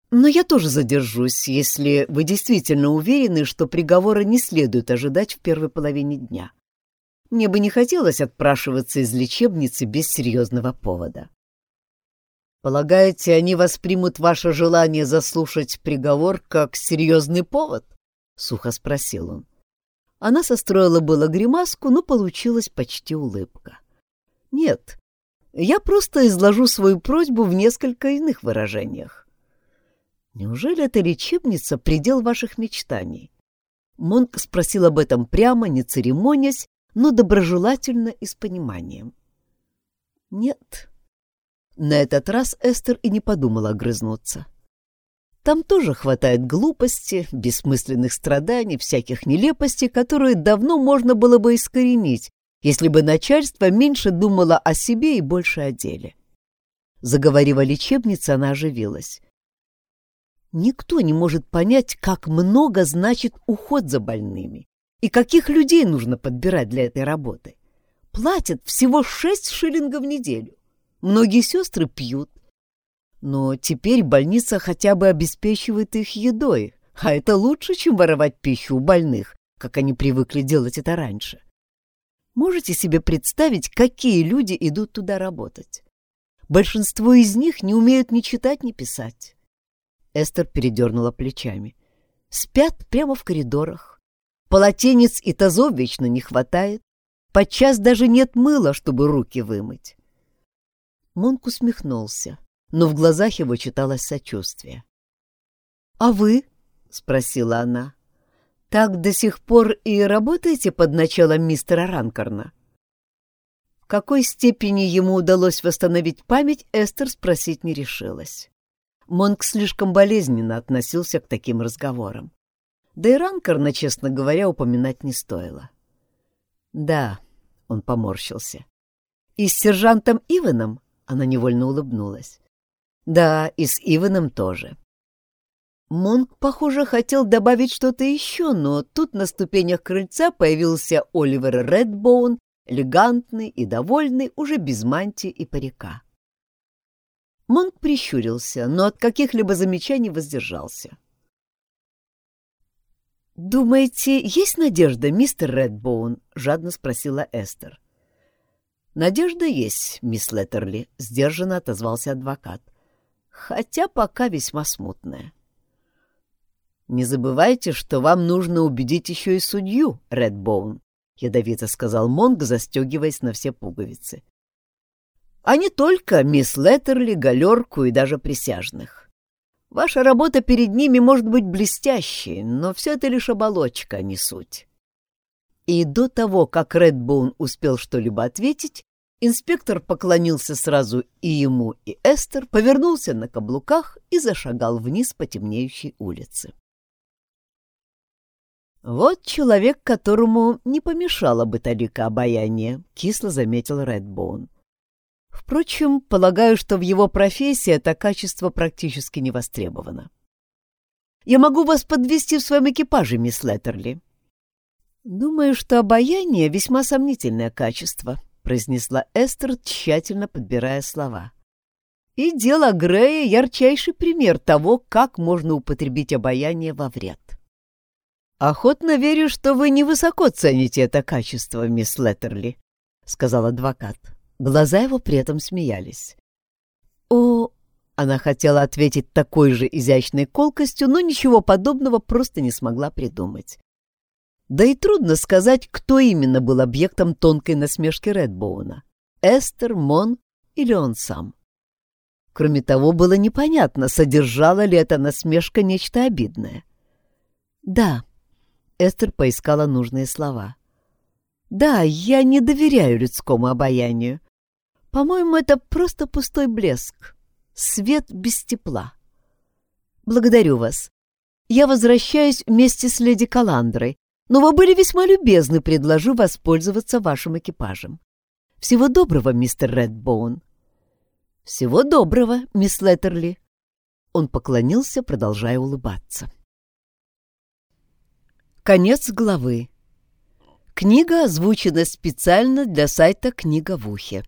Но я тоже задержусь, если вы действительно уверены, что приговора не следует ожидать в первой половине дня. Мне бы не хотелось отпрашиваться из лечебницы без серьезного повода. Полагаете, они воспримут ваше желание заслушать приговор как серьезный повод? — сухо спросил он. Она состроила было гримаску, но получилась почти улыбка. «Нет, я просто изложу свою просьбу в несколько иных выражениях. Неужели эта лечебница — предел ваших мечтаний?» Монк спросил об этом прямо, не церемонясь, но доброжелательно и с пониманием. «Нет». На этот раз Эстер и не подумала огрызнуться. Там тоже хватает глупости, бессмысленных страданий, всяких нелепостей, которые давно можно было бы искоренить, если бы начальство меньше думало о себе и больше о деле. Заговорив о лечебнице, она оживилась. Никто не может понять, как много значит уход за больными и каких людей нужно подбирать для этой работы. Платят всего шесть шиллингов в неделю. Многие сестры пьют, но теперь больница хотя бы обеспечивает их едой, а это лучше, чем воровать пищу у больных, как они привыкли делать это раньше. Можете себе представить, какие люди идут туда работать? Большинство из них не умеют ни читать, ни писать. Эстер передернула плечами. Спят прямо в коридорах. Полотенец и тазов вечно не хватает. Подчас даже нет мыла, чтобы руки вымыть. Монк усмехнулся но в глазах его читалось сочувствие. «А вы?» — спросила она. «Так до сих пор и работаете под началом мистера Ранкорна?» В какой степени ему удалось восстановить память, Эстер спросить не решилась. Монк слишком болезненно относился к таким разговорам. Да и Ранкорна, честно говоря, упоминать не стоило. «Да», — он поморщился. «И с сержантом Иваном?» — она невольно улыбнулась. Да, и с Иваном тоже. Монк, похоже, хотел добавить что-то еще, но тут на ступенях крыльца появился Оливер Редбоун, элегантный и довольный, уже без мантии и парика. Монк прищурился, но от каких-либо замечаний воздержался. «Думаете, есть надежда, мистер Редбоун?» — жадно спросила Эстер. «Надежда есть, мисс Леттерли», — сдержанно отозвался адвокат хотя пока весьма смутная. «Не забывайте, что вам нужно убедить еще и судью, Редбоун», — ядовито сказал Монг, застегиваясь на все пуговицы. «А не только мисс Леттерли, галерку и даже присяжных. Ваша работа перед ними может быть блестящей, но все это лишь оболочка, а не суть». И до того, как Редбоун успел что-либо ответить, Инспектор поклонился сразу и ему, и Эстер, повернулся на каблуках и зашагал вниз по темнеющей улице. «Вот человек, которому не помешало бы талика обаяния», — кисло заметил Редбоун. «Впрочем, полагаю, что в его профессии это качество практически не востребовано. Я могу вас подвести в своем экипаже, мисс Леттерли». «Думаю, что обаяние — весьма сомнительное качество», — произнесла Эстер, тщательно подбирая слова. «И дело Грея — ярчайший пример того, как можно употребить обаяние во вред». «Охотно верю, что вы невысоко цените это качество, мисс Леттерли», — сказал адвокат. Глаза его при этом смеялись. «О...» — она хотела ответить такой же изящной колкостью, но ничего подобного просто не смогла придумать. Да и трудно сказать, кто именно был объектом тонкой насмешки Редбоуна — Эстер, Мон или он сам. Кроме того, было непонятно, содержала ли эта насмешка нечто обидное. «Да», Эстер поискала нужные слова. «Да, я не доверяю людскому обаянию. По-моему, это просто пустой блеск. Свет без тепла. Благодарю вас. Я возвращаюсь вместе с леди Каландрой, но вы были весьма любезны, предложу воспользоваться вашим экипажем. Всего доброго, мистер Редбоун». «Всего доброго, мисс Леттерли». Он поклонился, продолжая улыбаться. Конец главы. Книга озвучена специально для сайта «Книга в ухе».